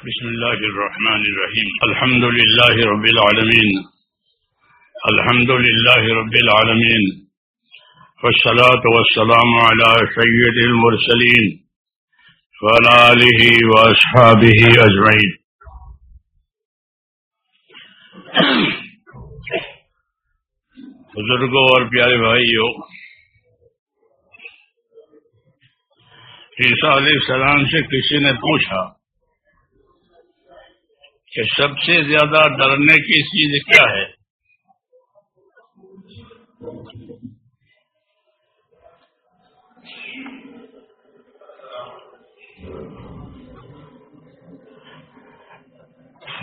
بسم الله الرحمن الرحيم. الحمد لله رب العالمين. الحمد لله رب العالمين. والصلاة والسلام على سيد المرسلين. وعلى آله وأصحابه أجمعين. بزرگوں اور پیارے بھائیوں، عیسیٰ علیہ السلام سے کسی نے پوچھا کہ سب سے زیادہ ڈرنے کی چیز کیا ہے؟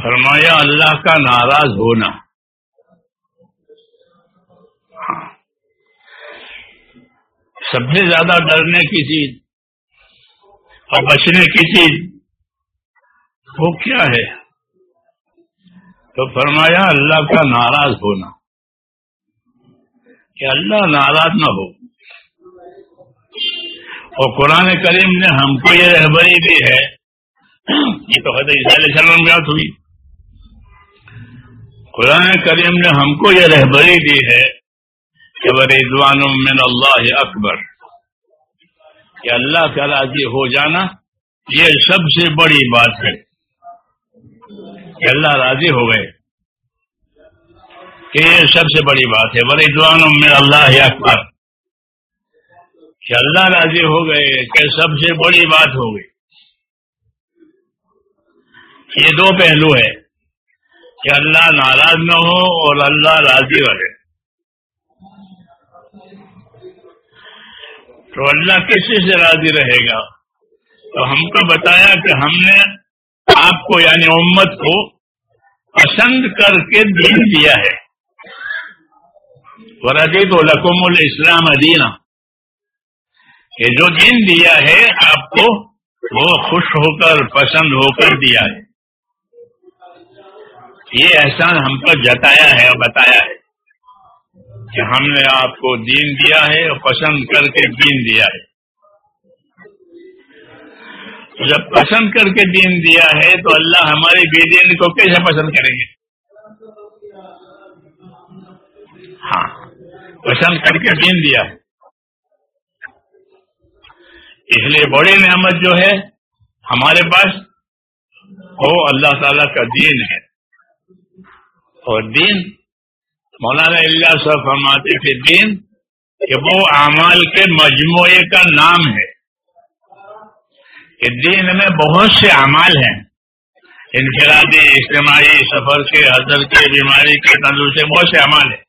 فرمایا، اللہ کا ناراض ہونا۔ ہاں۔ سب سے زیادہ ڈرنے کی چیز اور بچنے کی چیز وہ کیا ہے؟ تو فرمایا اللہ کا ناراض ہونا۔ کہ اللہ ناراض نہ ہو۔ اور قرآن کریم نے ہم کو یہ رہبری دی ہے۔ یہ تو حضرت عیسیٰ علیہ السلام بات ہوئی۔ قرآن کریم نے ہم کو یہ رہبری دی ہے کہ رضوان من اللہ اکبر۔ کہ اللہ کا راضی ہو جانا یہ سب سے بڑی بات ہے۔ کہ اللہ راضی ہو گئے۔ کہ یہ سب سے بڑی بات ہے۔ رضوان من اللہ اکبر۔ کہ اللہ راضی ہو گئے، کہ سب سے بڑی بات ہو گئی۔ یہ دو پہلو ہے کہ اللہ ناراض نہ ہو اور اللہ راضی رہے تو اللہ کسی سے راضی رہے گا؟ تو ہم کو بتایا کہ ہم نے آپ کو یعنی امت کو پسند کر کے دین دیا ہے۔ ورادی تو لقم الاسلام ادینہ یہ جو دین دیا ہے، آپ کو وہ خوش ہو کر، پسند ہو کر دیا ہے۔ یہ احسان ہم کو جتایا ہے اور بتایا ہے کہ ہم نے آپ کو دین دیا ہے اور پسند کر کے دین دیا ہے۔ جب پسند کر کے دین دیا ہے تو اللہ ہمارے بے دین کو کیسے پسند کریں گے؟ ہاں پسند کر کے دین دیا ہے۔ اس لیے بڑی نعمت جو ہے، ہمارے پاس وہ اللہ تعالی کا دین ہے۔ اور دین، مولانا اللہ صاحب فرماتے تھے دین کہ وہ اعمال کے مجموعے کا نام ہے۔ کہ دین میں بہت سے اعمال ہیں۔ انفرادی، اجتماعی، سفر کے، حضر کے، بیماری کے تندر سے بہت سے اعمال ہیں۔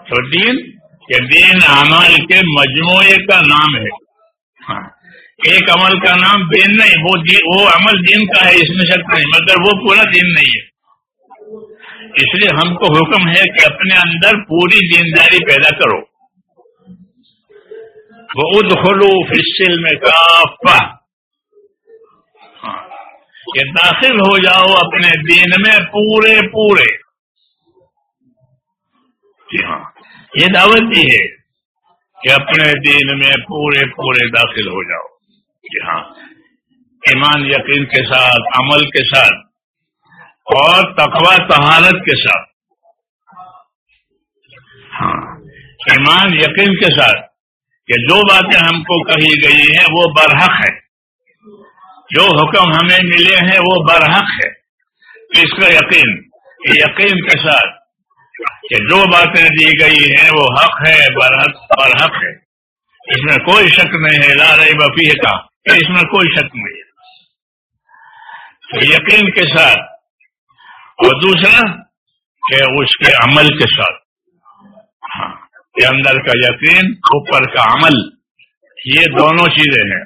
تو دین، کہ دین اعمال کے مجموعے کا نام ہے۔ ہاں۔ ایک عمل کا نام دین نہیں، وہ وہ عمل دین کا ہے، اس میں شک نہیں، مگر وہ پورا دین نہیں ہے۔ اس لیے ہم کو حکم ہے کہ اپنے اندر پوری دینداری پیدا کرو۔ وہ اد خلو فصل میں ہاں۔ کافا کہ داخل ہو جاؤ اپنے دین میں پورے پورے۔ جی ہاں۔ یہ دعوت بھی ہے کہ اپنے دین میں پورے پورے داخل ہو جاؤ۔ جی ہاں۔ ایمان یقین کے ساتھ، عمل کے ساتھ۔ اور تقوا طہارت کے ساتھ۔ ہاں۔ ایمان یقین کے ساتھ۔ کہ جو باتیں ہم کو کہی گئی ہیں وہ برحق ہے۔ جو حکم ہمیں ملے ہیں وہ برحق ہے۔ اس کا یقین یقین کے ساتھ کہ جو باتیں دی گئی ہیں وہ حق ہے، برحق برحق ہے۔ اس میں کوئی شک نہیں ہے، لا رہی بفی کا۔ اس میں کوئی شک نہیں ہے۔ یقین کے ساتھ۔ اور دوسرا، کہ اس کے عمل کے ساتھ۔ یہ اندر کا یقین اوپر کا عمل۔ یہ دونوں چیزیں ہیں۔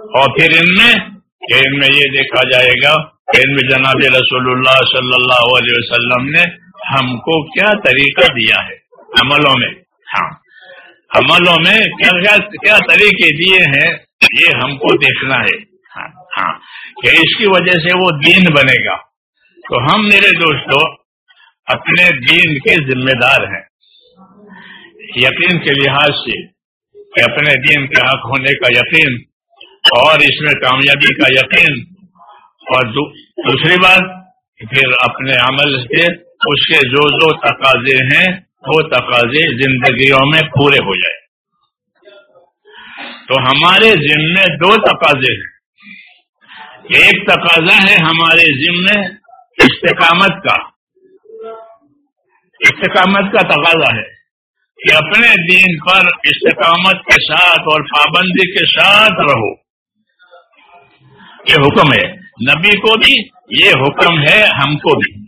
اور پھر ان میں کہ ان میں یہ دیکھا جائے گا کہ ان میں جناب رسول اللہ صلی اللہ علیہ وسلم نے ہم کو کیا طریقہ دیا ہے۔ عملوں میں۔ ہاں۔ عملوں میں کیا کیا, طریقے دیے ہیں یہ ہم کو دیکھنا ہے۔ ہاں۔ ہاں۔ کہ اس کی وجہ سے وہ دین بنے گا۔ تو ہم میرے دوستوں اپنے دین کے ذمہ دار ہیں۔ یقین کے لحاظ سے اپنے دین کے حق ہونے کا یقین اور اس میں کامیابی کا یقین اور دوسری بات، پھر اپنے عمل سے اس کے جو جو تقاضے ہیں، وہ تقاضے زندگیوں میں پورے ہو جائے تو ہمارے ذمے دو تقاضے ہیں۔ ایک تقاضا ہے ہمارے ذمے استقامت کا۔ استقامت کا تقاضا ہے۔ کہ اپنے دین پر استقامت کے ساتھ اور پابندی کے ساتھ رہو۔ یہ حکم ہے۔ نبی کو بھی یہ حکم ہے، ہم کو بھی۔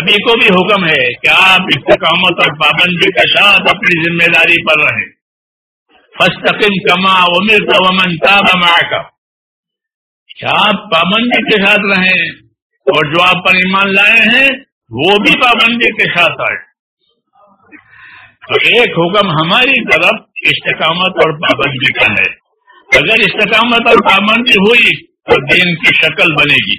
نبی کو بھی حکم ہے کہ آپ استقامت اور پابندی کے ساتھ اپنی ذمہ داری پر رہیں۔ فستقم کما امر ومن تاب معك کیا آپ پابندی کے ساتھ رہیں اور جو آپ پر ایمان لائے ہیں، وہ بھی پابندی کے ساتھ آئے۔ تو ایک حکم ہماری طرف استقامت اور پابندی کا ہے۔ اگر استقامت اور پابندی ہوئی تو دین کی شکل بنے گی۔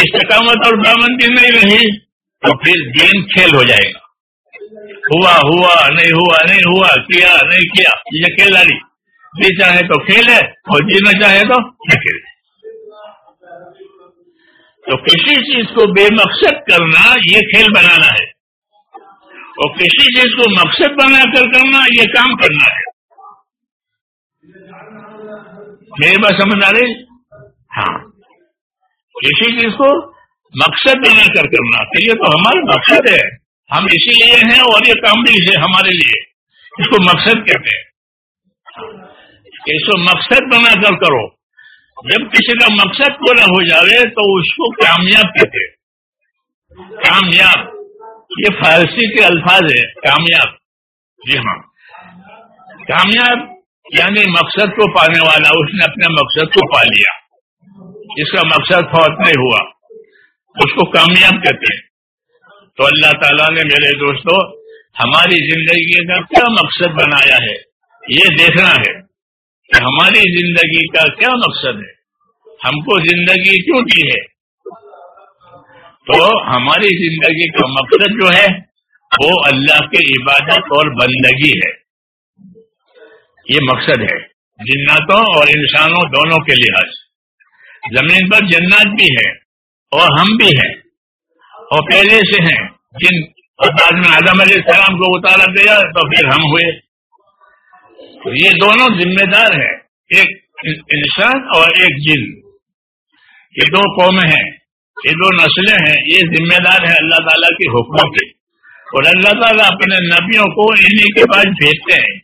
استقامت اور پابندی نہیں رہی تو پھر دین کھیل ہو جائے گا۔ ہوا ہوا، نہیں ہوا نہیں ہوا، کیا، نہیں کیا، یہ کھیلاری جی چاہے تو کھیلے اور جی نہ چاہے تو نہ کھیلے۔ تو کسی چیز کو بے مقصد کرنا، یہ کھیل بنانا ہے۔ اور کسی چیز کو مقصد بنا کر کرنا، یہ کام کرنا ہے۔ میری بات سمجھ آ رہی؟ ہاں۔ کسی چیز کو مقصد بنا کر کرنا، تو یہ تو ہمارا مقصد ہے۔ ہم اسی لیے ہیں اور یہ کام بھی ہے ہمارے لیے۔ اس کو مقصد کہتے ہیں۔ اس کو مقصد بنا کر کرو۔ جب کسی کا مقصد پورا ہو جائے تو اس کو کامیاب کہتے ہیں۔ کامیاب۔ یہ فارسی کے الفاظ ہے کامیاب۔ جی ہاں۔ کامیاب یعنی مقصد کو پانے والا، اس نے اپنے مقصد کو پا لیا۔ اس کا مقصد فوت نہیں ہوا۔ اس کو کامیاب کہتے ہیں۔ تو اللہ تعالیٰ نے میرے دوستوں ہماری زندگی کا کیا مقصد بنایا ہے؟ یہ دیکھنا ہے کہ ہماری زندگی کا کیا مقصد ہے۔ ہم کو زندگی کیوں دی ہے؟ تو ہماری زندگی کا مقصد جو ہے وہ اللہ کی عبادت اور بندگی ہے۔ یہ مقصد ہے۔ جناتوں اور انسانوں دونوں کے لحاظ۔ زمین پر جنات بھی ہے اور ہم بھی ہیں۔ اور پہلے سے ہیں۔ جن بعد میں اعظم علیہ السلام کو اتارا گیا تو پھر ہم ہوئے۔ تو یہ دونوں ذمہ دار ہیں۔ ایک انسان اور ایک جن۔ یہ دو قومیں ہیں۔ یہ دو نسلیں ہیں، یہ ذمہ دار ہیں اللہ تعالیٰ کے حکموں کے اور اللہ تعالیٰ اپنے نبیوں کو انہیں کے پاس بھیجتے ہیں،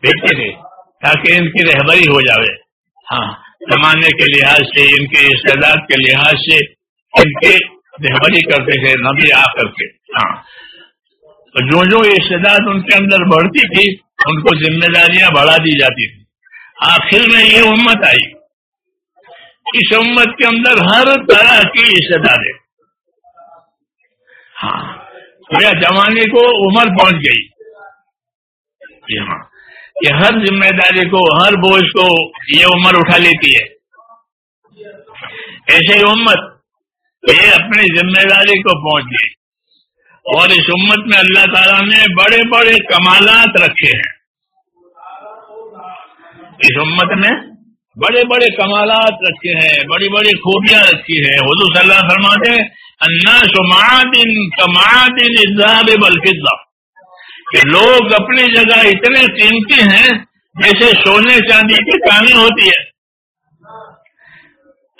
بھیجتے تھے تاکہ ان کی رہبری ہو جاوے۔ ہاں زمانے کے لحاظ سے، ان کے استعداد کے لحاظ سے ان کے رہبری کرتے تھے نبی آ کر کے۔ ہاں۔ جو جو استداد ان کے اندر بڑھتی تھی، ان کو ذمہ داریاں بڑھا دی جاتی تھی آخر میں یہ امت آئی۔ اس امت کے اندر ہر طرح کی استداد ہے۔ ہاں جوانی کو عمر پہنچ گئی۔ جی ہاں کہ ہر ذمہ داری کو، ہر بوجھ کو یہ عمر اٹھا لیتی ہے۔ ایسے ہی امت یہ اپنی ذمہ داری کو پہنچ گئی۔ اور اس امت میں اللہ تعالیٰ نے بڑے بڑے کمالات رکھے ہیں۔ اس امت میں بڑے بڑے کمالات رکھے ہیں، بڑی بڑی خوبیاں رکھی ہیں۔ حضور صلی اللہ فرماتے انا سمادن کمادن اظہار بلفظہ کہ لوگ اپنی جگہ اتنے قیمتی ہیں جیسے سونے چاندی کی کہانی ہوتی ہے۔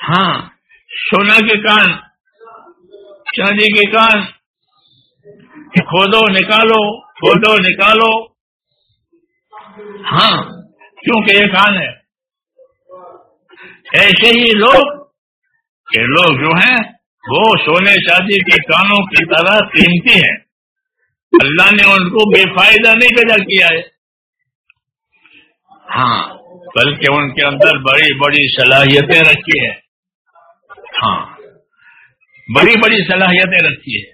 ہاں سونا کے کان، چاندی کے کان۔ کھودو، نکالو کھودو، نکالو۔ ہاں کیونکہ یہ کان ہے۔ ایسے ہی لوگ کہ لوگ جو ہیں، وہ سونے چاندی کے کانوں کی طرح قیمتی ہیں۔ اللہ نے ان کو بے فائدہ نہیں پیدا کیا ہے۔ ہاں بلکہ ان کے اندر بڑی بڑی صلاحیتیں رکھی ہیں۔ ہاں بڑی بڑی صلاحیتیں رکھی ہے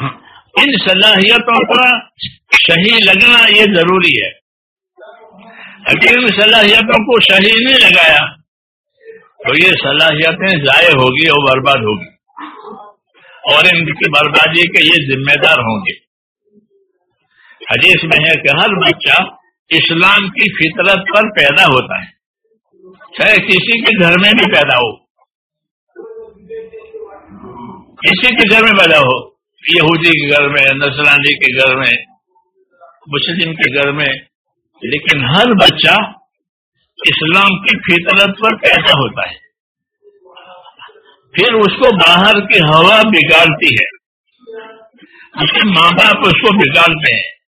ہاں، ان صلاحیتوں کا صحیح لگنا یہ ضروری ہے۔ اگر ان صلاحیتوں کو صحیح نہیں لگایا، تو یہ صلاحیتیں ضائع ہوگی اور برباد ہوگی۔ اور ان کی بربادی کے یہ ذمہ دار ہوں گے۔ حدیث میں ہے کہ ہر بچہ اسلام کی فطرت پر پیدا ہوتا ہے، چاہے کسی کے گھر میں بھی پیدا ہو۔ کسی کے گھر میں پیدا ہو، یہودی کے گھر میں نسلانی کے گھر میں، مسلم کے گھر میں لیکن ہر بچہ اسلام کی فطرت پر پیدا ہوتا ہے۔ پھر اس کو باہر کی ہوا بگاڑتی ہے۔ اس کے ماں باپ اس کو بگاڑتے ہیں۔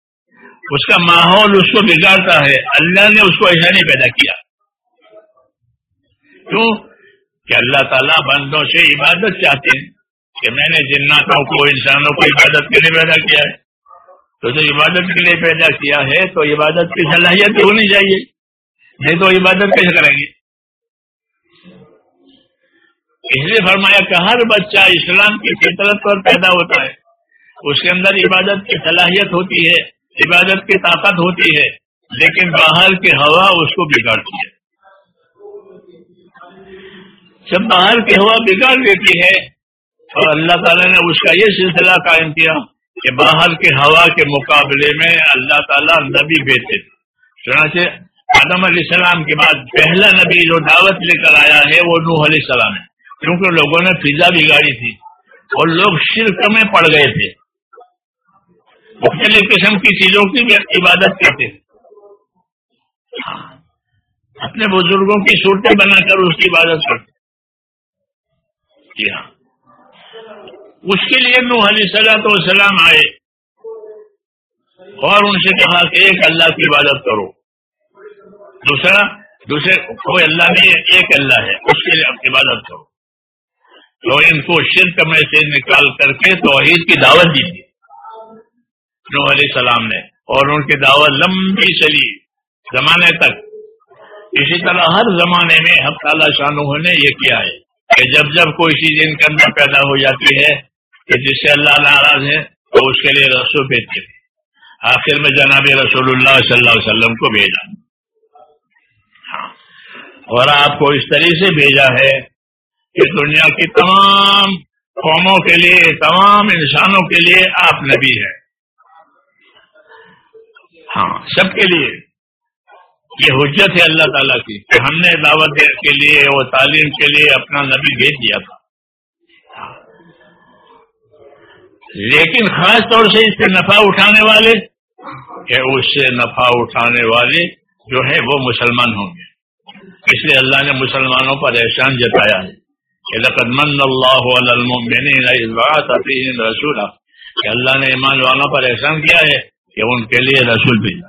اس کا ماحول اس کو بگاڑتا ہے۔ اللہ نے اس کو ایسا نہیں پیدا کیا۔ کیوں؟ کہ اللہ تعالیٰ بندوں سے عبادت چاہتے ہیں۔ کہ میں نے جناتوں کو، انسانوں کو عبادت کے لیے پیدا کیا ہے۔ تو جو عبادت کے لیے پیدا کیا ہے تو عبادت کی صلاحیت ہونی چاہیے۔ نہیں تو عبادت کیسے کریں گے۔ اس لیے فرمایا کہ ہر بچہ اسلام کی فطرت پر پیدا ہوتا ہے۔ اس کے اندر عبادت کی صلاحیت ہوتی ہے، عبادت کی طاقت ہوتی ہے، لیکن باہر کی ہوا اس کو بگاڑتی ہے۔ جب باہر کی ہوا بگاڑ دیتی ہے اور اللہ تعالیٰ نے اس کا یہ سلسلہ قائم کیا۔ کہ باہر کی ہوا کے مقابلے میں اللہ تعالیٰ نبی بیچے چنانچہ آدم علیہ السلام کے بعد پہلا نبی جو دعوت لے کر آیا ہے وہ نوح علیہ السلام ہے۔ کیونکہ لوگوں نے فضا بگاڑی تھی اور لوگ شرک میں پڑ گئے تھے۔ مختلف قسم کی چیزوں کی بھی عبادت کرتے ہاں۔ اپنے بزرگوں کی صورتیں بنا کر اس کی عبادت کرتے جی ہاں۔ اس کے لیے نو علی صلاح تو آئے اور ان سے کہا کہ ایک اللہ کی عبادت کرو۔ دوسرا، دوسرے کوئی اللہ نہیں ایک اللہ ہے، اس کے لیے عبادت کرو۔ تو ان کو شرک میں سے نکال کر کے توحید کی دعوت دیجیے نوح علیہ السلام نے، اور ان کی دعوت لمبی چلی، زمانے تک۔ اسی طرح ہر زمانے میں حق تعالیٰ شاہ نے یہ کیا ہے کہ جب جب کوئی چیز ان کے اندر پیدا ہو جاتی ہے کہ جس سے اللہ ناراض ہے تو اس کے لیے رسول بھیجتے تھے آخر میں جناب رسول اللہ صلی اللہ علیہ وسلم کو بھیجا۔ ہاں۔ اور آپ کو اس طریقے سے بھیجا ہے کہ دنیا کی تمام قوموں کے لیے، تمام انسانوں کے لیے آپ نبی ہیں۔ ہاں سب کے لیے۔ یہ حجت ہے اللہ تعالیٰ کی کہ ہم نے دعوت کے لیے اور تعلیم کے لیے اپنا نبی بھیج دیا تھا۔ لیکن خاص طور سے اس سے نفع اٹھانے والے کہ اس سے نفع اٹھانے والے جو ہے وہ مسلمان ہوں گے۔ اس لیے اللہ نے مسلمانوں پر احسان جتایا ہے کہ لقد من اللہ رسول کہ اللہ نے ایمان والوں پر احسان کیا ہے کہ ان کے لیے رسول بھیجا۔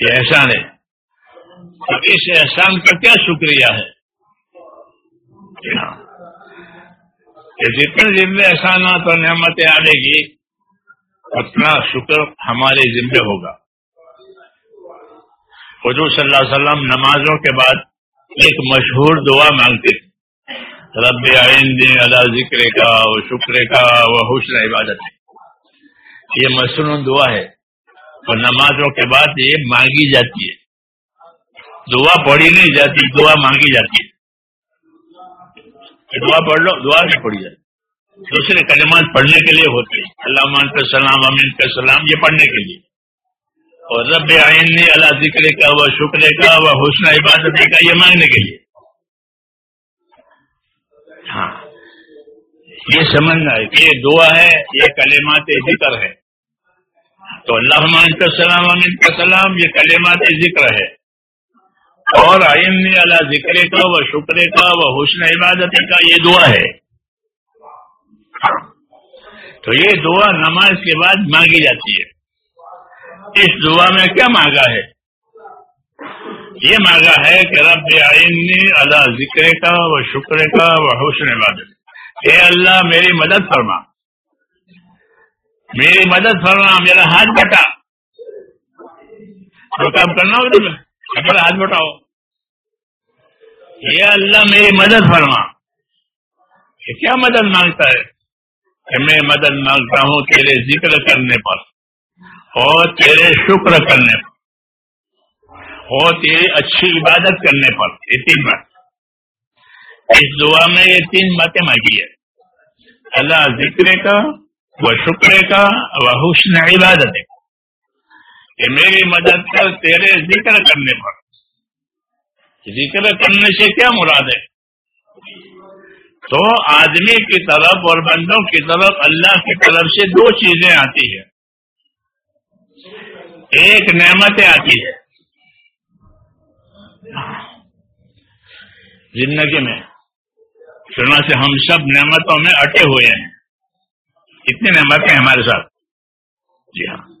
یہ احسان ہے۔ تو اس احسان کا کیا شکریہ ہے؟ جی ہاں۔ کہ جتنے ذمے احسانات اور نعمتیں آنے گی اتنا شکر ہمارے ذمے ہوگا۔ حضور صلی اللہ علیہ وسلم نمازوں کے بعد ایک مشہور دعا مانگتے تھے۔ رب آئندے اللہ ذکر کا وہ شکر کا وہ حسن عبادت ہے یہ مصنون دعا ہے۔ اور نمازوں کے بعد یہ مانگی جاتی ہے۔ دعا پڑھی نہیں جاتی، دعا مانگی جاتی ہے۔ دعا پڑھ لو، دعا نہیں پڑھی جاتی دوسرے کلمات پڑھنے کے لیے ہوتے ہیں۔ اللہ مان کا سلام، امین کا سلام، یہ پڑھنے کے لیے۔ اور رب آئین نے اللہ ذکر کا وہ شکر کا وہ حسن عبادت کا یہ مانگنے کے لیے۔ ہاں۔ یہ سمجھنا ہے کہ یہ دعا ہے، یہ کلمات ذکر ہے۔ تو اللہ مان کا سلام، امین کا سلام، یہ کلمات ذکر ہے۔ اور آئین اللہ ذکر کا وہ شکر کا وہ حسن عبادت کا یہ دعا ہے۔ تو یہ دعا نماز کے بعد مانگی جاتی ہے۔ اس دعا میں کیا مانگا ہے؟ یہ مانگا ہے کہ رب آئین اللہ ذکر کا وہ شکر کا وہ حسن عبادت۔ اے اللہ، میری مدد فرما۔ میری مدد فرما، میرا ہاتھ بٹا جو کام کرنا ہوگا میرا ہاتھ بٹاؤ یہ اللہ، میری مدد فرما۔ یہ کیا مدد مانگتا ہے؟ کہ میں مدد مانگتا ہوں تیرے ذکر کرنے پر اور تیرے شکر کرنے پر اور تیری اچھی عبادت کرنے پر۔ یہ تین بات۔ اس دعا میں یہ تین باتیں مانگی ہے اللہ ذکر کا، وہ شکر کا، وہ حسن عبادت کہ میری مدد کر، تیرے ذکر کرنے پر۔ ذکر کرنے سے کیا مراد ہے؟ تو آدمی کی طرف اور بندوں کی طرف اللہ کی طرف سے دو چیزیں آتی ہیں۔ ایک نعمتیں آتی ہے زندگی میں سنا سے ہم سب نعمتوں میں اٹے ہوئے ہیں۔ کتنی نعمتیں ہمارے ساتھ؟ جی ہاں۔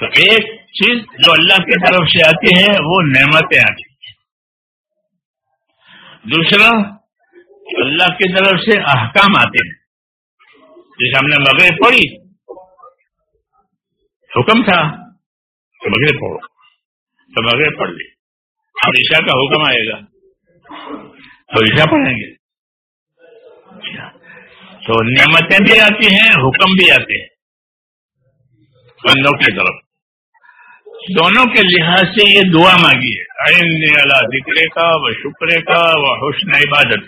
تو ایک چیز جو اللہ کی طرف سے آتی ہے، وہ نعمتیں آتی ہیں۔ دوسرا اللہ کی طرف سے احکام آتے ہیں۔ جیسے ہم نے مغرب پڑھی، حکم تھا تو مغرب پڑھو، تو مغرب پڑھ لی اب عشاء کا حکم آئے گا، تو عشاء پڑھیں گے۔ تو نعمتیں بھی آتی ہیں، حکم بھی آتے ہیں۔ بندوں کی طرف۔ دونوں کے لحاظ سے یہ دعا مانگی ہے۔ اللہ ذکر کا و شکر کا و حسن عبادت۔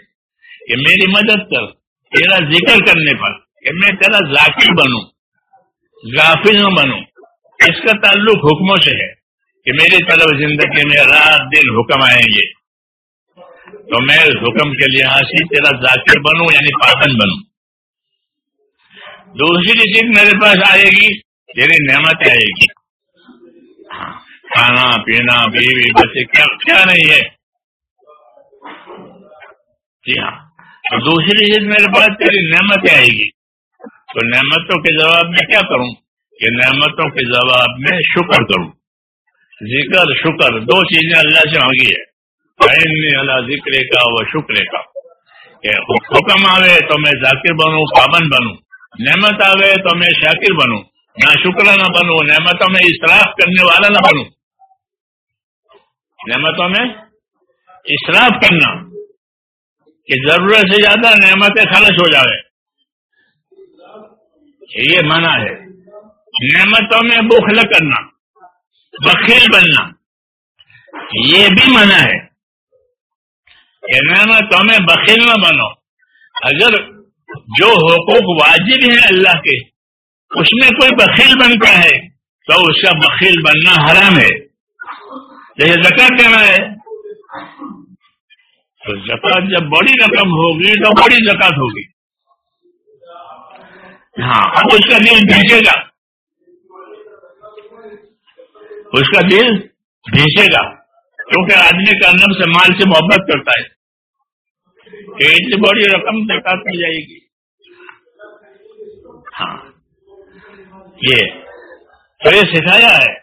کہ میری مدد کر، تیرا ذکر کرنے پر۔ کہ میں تیرا ذاکر بنوں، غافل نہ بنوں۔ اس کا تعلق حکموں سے ہے کہ میری طرف زندگی میں رات دن حکم آئیں گے۔ تو میں اس حکم کے لحاظ سے تیرا ذاکر بنوں یعنی پابند بنوں۔ دوسری چیز میرے پاس آئے گی، تیری نعمت آئے گی۔ کھانا، پینا، بیوی، بچے، کیا کیا نہیں ہے؟ جی ہاں۔ تو دوسری چیز میرے پاس تیری نعمتیں آئے گی۔ تو نعمتوں کے جواب میں کیا کروں؟ کہ نعمتوں کے جواب میں شکر کروں۔ ذکر، شکر، دو چیزیں اللہ سے مانگی ہے۔ اللہ ذکر کا وہ شکر کا۔ کہ حکم آوے تو میں ذاکر بنوں، پابند بنوں۔ نعمت آوے تو میں شاکر بنوں۔ نہ شکر نہ بنوں، نعمتوں میں اصراف کرنے والا نہ بنوں۔ نعمتوں میں اشراف کرنا کہ ضرورت سے زیادہ نعمتیں خرچ ہو جائے یہ منع ہے۔ نعمتوں میں بخل کرنا بخیل بننا، یہ بھی منع ہے۔ کہ نعمتوں میں بخیل نہ بنو۔ اگر جو حقوق واجب ہیں اللہ کے، اس میں کوئی بخیل بنتا ہے تو اس کا بخیل بننا حرام ہے۔ جیسے زکات دینا ہے تو زکات جب بڑی رقم ہوگی تو بڑی زکات ہوگی۔ ہاں اب اس کا دل بھیجے گا۔ اس کا دل بھیجے گا۔ کیونکہ آدمی کا نم سے مال سے محبت کرتا ہے۔ کہ اتنی بڑی رقم زکات مل جائے گی۔ ہاں یہ تو یہ سکھایا ہے۔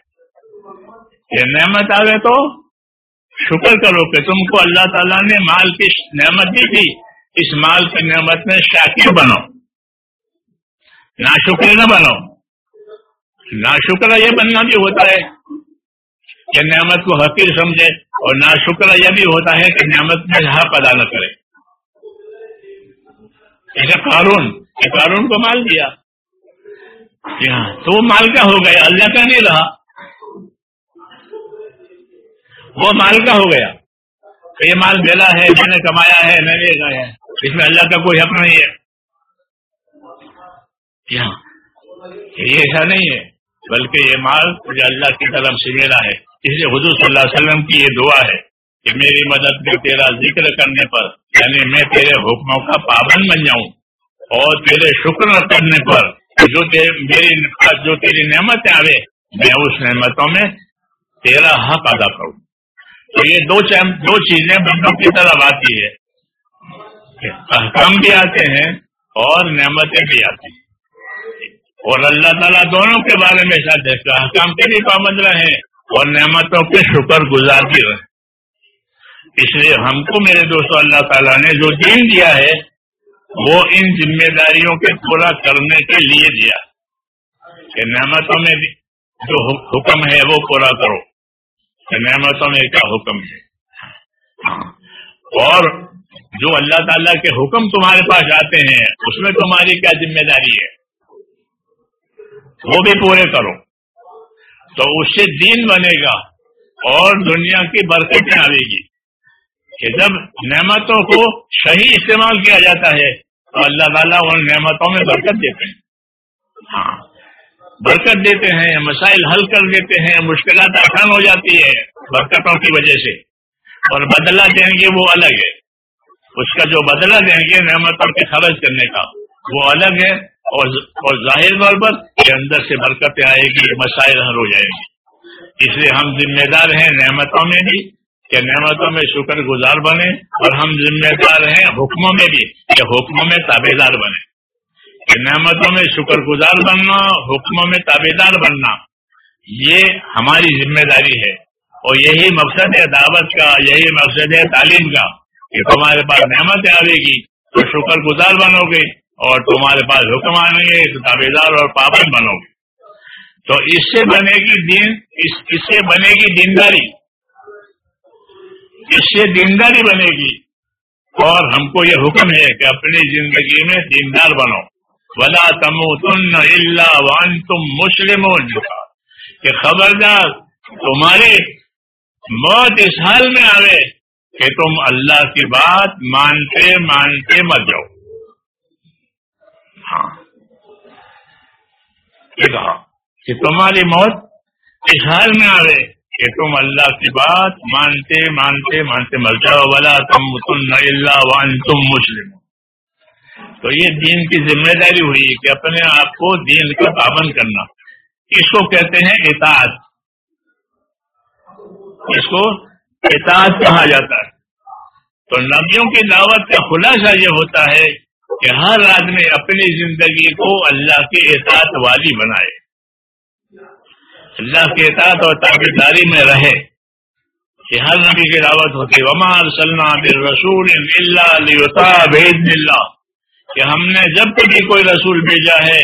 کہ نعمت آ گئے تو شکر کرو کہ تم کو اللہ تعالیٰ نے مال کی نعمت دی تھی۔ اس مال کی نعمت میں شاکر بنو۔ نہ شکر نہ بنو۔ نہ شکر یہ بننا بھی ہوتا ہے کہ نعمت کو حقیر سمجھے اور نہ شکر یہ بھی ہوتا ہے کہ نعمت میں حق ادا نہ کرے۔ ایسے قارون قارون کو مال دیا۔ تو مال کا ہو گیا، اللہ کا نہیں رہا۔ وہ مال کا ہو گیا۔ یہ مال بیلا ہے، میں نے کمایا ہے، میں نے گیا ہے۔ اس میں اللہ کا کوئی حق نہیں ہے۔ یہ ایسا نہیں ہے، بلکہ یہ مال مجھے اللہ کی طرف سے میرا ہے۔ اس لیے حضور صلی اللہ علیہ وسلم کی یہ دعا ہے کہ میری مدد میں تیرا ذکر کرنے پر یعنی میں تیرے حکموں کا پابند بن جاؤں اور تیرے شکر کرنے پر جو میری جو تیری نعمتیں آوے، میں اس نعمتوں میں تیرا حق ادا کروں۔ تو یہ دو دو چیزیں بندوں کی طرف آتی ہے احکام بھی آتے ہیں اور نعمتیں بھی آتی ہیں۔ اور اللہ تعالیٰ دونوں کے بارے میں ساتھ ہے احکام کے بھی پابند رہے اور نعمتوں کے شکر گزار بھی رہے اس لیے ہم کو میرے دوستوں اللہ تعالیٰ نے جو دین دیا ہے، وہ ان ذمہ داریوں کے پورا کرنے کے لیے دیا۔ کہ نعمتوں میں بھی جو حکم ہے، وہ پورا کرو۔ نعمتوں میں کیا حکم ہے؟ اور جو اللہ تعالیٰ کے حکم تمہارے پاس آتے ہیں، اس میں تمہاری کیا ذمہ داری ہے؟ وہ بھی پورے کرو۔ تو اس سے دین بنے گا اور دنیا کی برکتیں آئے گی۔ کہ جب نعمتوں کو صحیح استعمال کیا جاتا ہے، تو اللہ تعالیٰ ان نعمتوں میں برکت دیتے ہیں۔ ہاں۔ برکت دیتے ہیں، مسائل حل کر دیتے ہیں، مشکلات آسان ہو جاتی ہے برکتوں کی وجہ سے۔ اور بدلہ دیں گے وہ الگ ہے۔ اس کا جو بدلہ دیں گے نعمتوں کے خرچ کرنے کا، وہ الگ ہے۔ اور ظاہر طور پر کہ اندر سے برکتیں آئے گی، مسائل حل ہو جائے گی اس لیے ہم ذمہ دار ہیں نعمتوں میں بھی کہ نعمتوں میں شکر گزار بنے اور ہم ذمہ دار ہیں حکموں میں بھی کہ حکموں میں تابے دار بنے کہ نعمتوں میں شکر گزار بننا، حکموں میں تابے دار بننا، یہ ہماری ذمہ داری ہے۔ اور یہی مقصد ہے دعوت کا، یہی مقصد ہے تعلیم کا، کہ تمہارے پاس نعمتیں آئے گی تو شکر گزار بنو گے اور تمہارے پاس حکم آئیں گے تو تابے دار اور پابند بنو گے۔ تو اس سے بنے گی دین اس سے بنے گی دینداری۔ اس سے دینداری بنے گی۔ اور ہم کو یہ حکم ہے کہ اپنی زندگی میں دیندار بنو۔ ولا تم تن اللہ وان تم مسلم کہ خبردار تمہاری موت اس حال میں آئے کہ تم اللہ کی بات مانتے مانتے مر جاؤ۔ ہاں۔ یہ کہا کہ تمہاری موت اس حال میں آئے کہ تم اللہ کی بات مانتے مانتے مانتے مر جاؤ۔ ولا تم تن اللہ وان تم مسلم تو یہ دین کی ذمہ داری ہوئی کہ اپنے آپ کو دین کا پابند کرنا۔ اس کو کہتے ہیں اطاعت۔ اس کو اطاعت کہا جاتا ہے۔ تو نبیوں کی دعوت کا خلاصہ یہ ہوتا ہے کہ ہر آدمی اپنی زندگی کو اللہ کی اطاعت والی بنائے۔ اللہ کی اطاعت اور تابے داری میں رہے۔ کہ ہر نبی کی دعوت ہوتی وما رسول اللہ کہ ہم نے جب کبھی کوئی رسول بھیجا ہے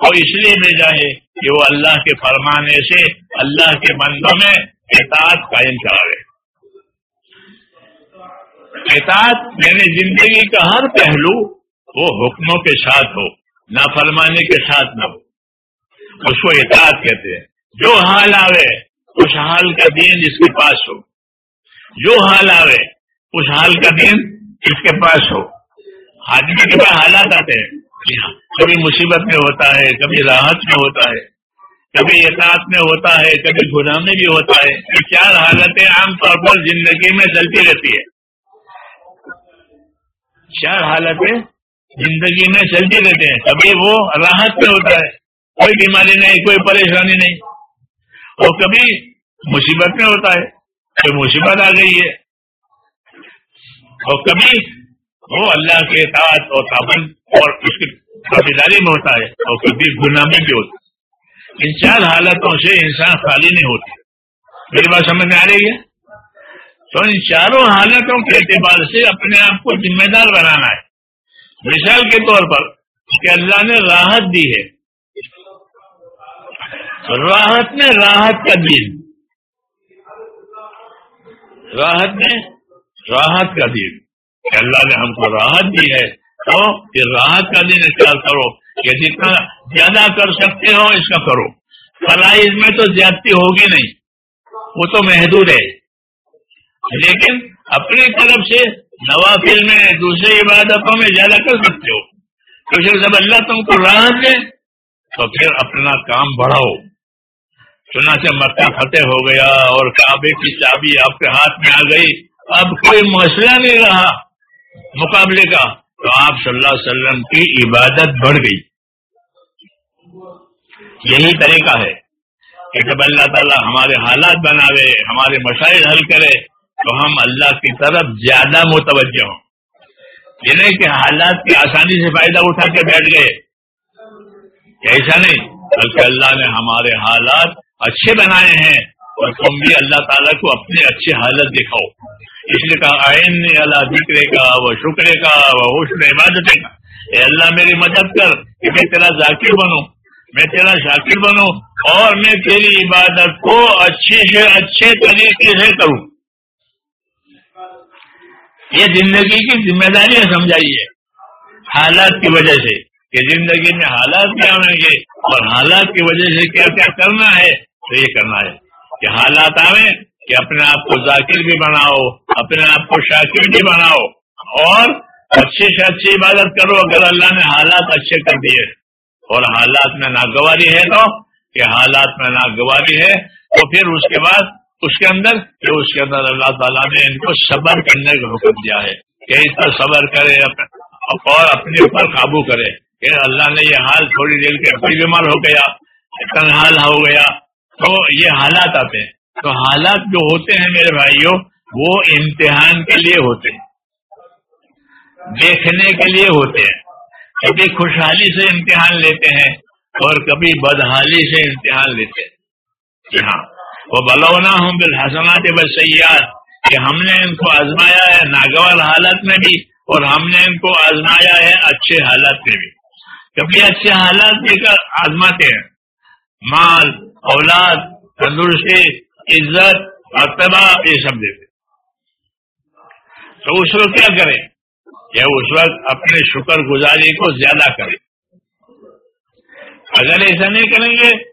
وہ اس لیے بھیجا ہے کہ وہ اللہ کے فرمانے سے، اللہ کے بندوں میں اطاعت قائم کرے۔ اطاعت یعنی زندگی کا ہر پہلو وہ حکموں کے ساتھ ہو نہ فرمانے کے ساتھ نہ ہو۔ اس کو اطاعت کہتے ہیں۔ جو حال آوے، اس حال کا دین جس کے پاس ہو۔ جو حال آوے، اس حال کا دین اس کے پاس ہو۔ آدمی کے پاس حالات آتے ہیں؟ کبھی مصیبت میں ہوتا ہے، کبھی راحت میں ہوتا ہے، کبھی اطاعت میں ہوتا ہے، کبھی گناہ میں بھی ہوتا ہے۔ یہ چار حالتیں عام طور پر زندگی میں چلتی رہتی ہے چار حالتیں زندگی میں چلتی رہتے ہیں؟ کبھی وہ راحت میں ہوتا ہے، کوئی بیماری نہیں، کوئی پریشانی نہیں۔ اور کبھی مصیبت میں ہوتا ہے، کوئی مصیبت آ گئی ہے۔ اور کبھی وہ اللہ کے اطاعت اور پابند اور اس کی خریداری میں ہوتا ہے اور کبھی گناہ میں بھی ہوتا ہے۔ ان چار حالتوں سے انسان خالی نہیں ہوتا۔ میری بات سمجھ میں آ رہی ہے؟ تو ان چاروں حالتوں کے اعتبار سے اپنے آپ کو ذمہ دار بنانا ہے۔ مثال کے طور پر کہ اللہ نے راحت دی ہے۔ راحت میں راحت کا دین۔ راحت میں راحت کا دین۔ کہ اللہ نے ہم کو راحت دی ہے۔ تو یہ راحت کا دن اختیار کرو۔ کہ جتنا زیادہ کر سکتے ہو، اس کا کرو۔ فرائض میں تو زیادتی ہوگی نہیں۔ وہ تو محدود ہے۔ لیکن اپنی طرف سے نوافل میں دوسری عبادتوں میں زیادہ کر سکتے ہو۔ تو جب اللہ تم کو راحت دے، تو پھر اپنا کام بڑھاؤ۔ چنا سے مکہ فتح ہو گیا اور کعبے کی چابی آپ کے ہاتھ میں آ گئی۔ اب کوئی مسئلہ نہیں رہا۔ مقابلے کا، تو آپ صلی اللہ علیہ وسلم کی عبادت بڑھ گئی۔ یہی طریقہ ہے کہ جب اللہ تعالیٰ ہمارے حالات بناوے، ہمارے مسائل حل کرے، تو ہم اللہ کی طرف زیادہ متوجہ ہوں۔ یہ نہیں کہ حالات کی آسانی سے فائدہ اٹھا کے بیٹھ گئے۔ ایسا نہیں، بلکہ اللہ نے ہمارے حالات اچھے بنائے ہیں اور تم بھی اللہ تعالیٰ کو اپنے اچھے حالت دکھاؤ۔ اس لیے کہا، آئین نے اللہ ذکرے کا، وہ شکرے کا، وہ حسن عبادت کا. اے اللہ میری مدد کر کہ میں تیرا ذاکر بنوں، میں تیرا شاکر بنوں اور میں تیری عبادت کو اچھے سے اچھے طریقے سے کروں۔ یہ زندگی کی ذمہ داری سمجھائیے۔ حالات کی وجہ سے کہ زندگی میں حالات کیا آئیں گے اور حالات کی وجہ سے کیا کیا کرنا ہے، تو یہ کرنا ہے کہ حالات آئیں کہ اپنے آپ کو ذاکر بھی بناؤ، اپنے آپ کو شاکر بھی بناؤ، اور اچھی سے اچھی عبادت کرو اگر اللہ نے حالات اچھے کر دیے۔ اور حالات میں ناگواری ہے تو، کہ حالات میں ناگواری ہے، تو پھر اس کے بعد اس کے اندر کہ اس کے اندر اللہ تعالیٰ نے ان کو صبر کرنے کا حکم دیا ہے کہ اس پر صبر کرے اور اپنے اوپر قابو کرے کہ اللہ نے یہ حال تھوڑی دیر کے کوئی بیمار ہو گیا حال ہو گیا، تو یہ حالات آتے ہیں۔ تو حالات جو ہوتے ہیں میرے بھائیوں، وہ امتحان کے لیے ہوتے ہیں۔ دیکھنے کے لیے ہوتے ہیں۔ کبھی خوشحالی سے امتحان لیتے ہیں اور کبھی بدحالی سے امتحان لیتے ہیں۔ جی ہاں۔ وہ بلونا ہوں بالحسنات بس سیاحت کہ ہم نے ان کو آزمایا ہے ناگوار حالت میں بھی اور ہم نے ان کو آزمایا ہے اچھے حالت میں بھی۔ کبھی اچھے حالات بھی کر آزماتے ہیں۔ مال، اولاد، تندرستی عزت مرتبہ یہ سب دیتے تو اس وقت کیا کریں کہ اس وقت اپنے شکر گزاری کو زیادہ کریں اگر ایسا نہیں کریں گے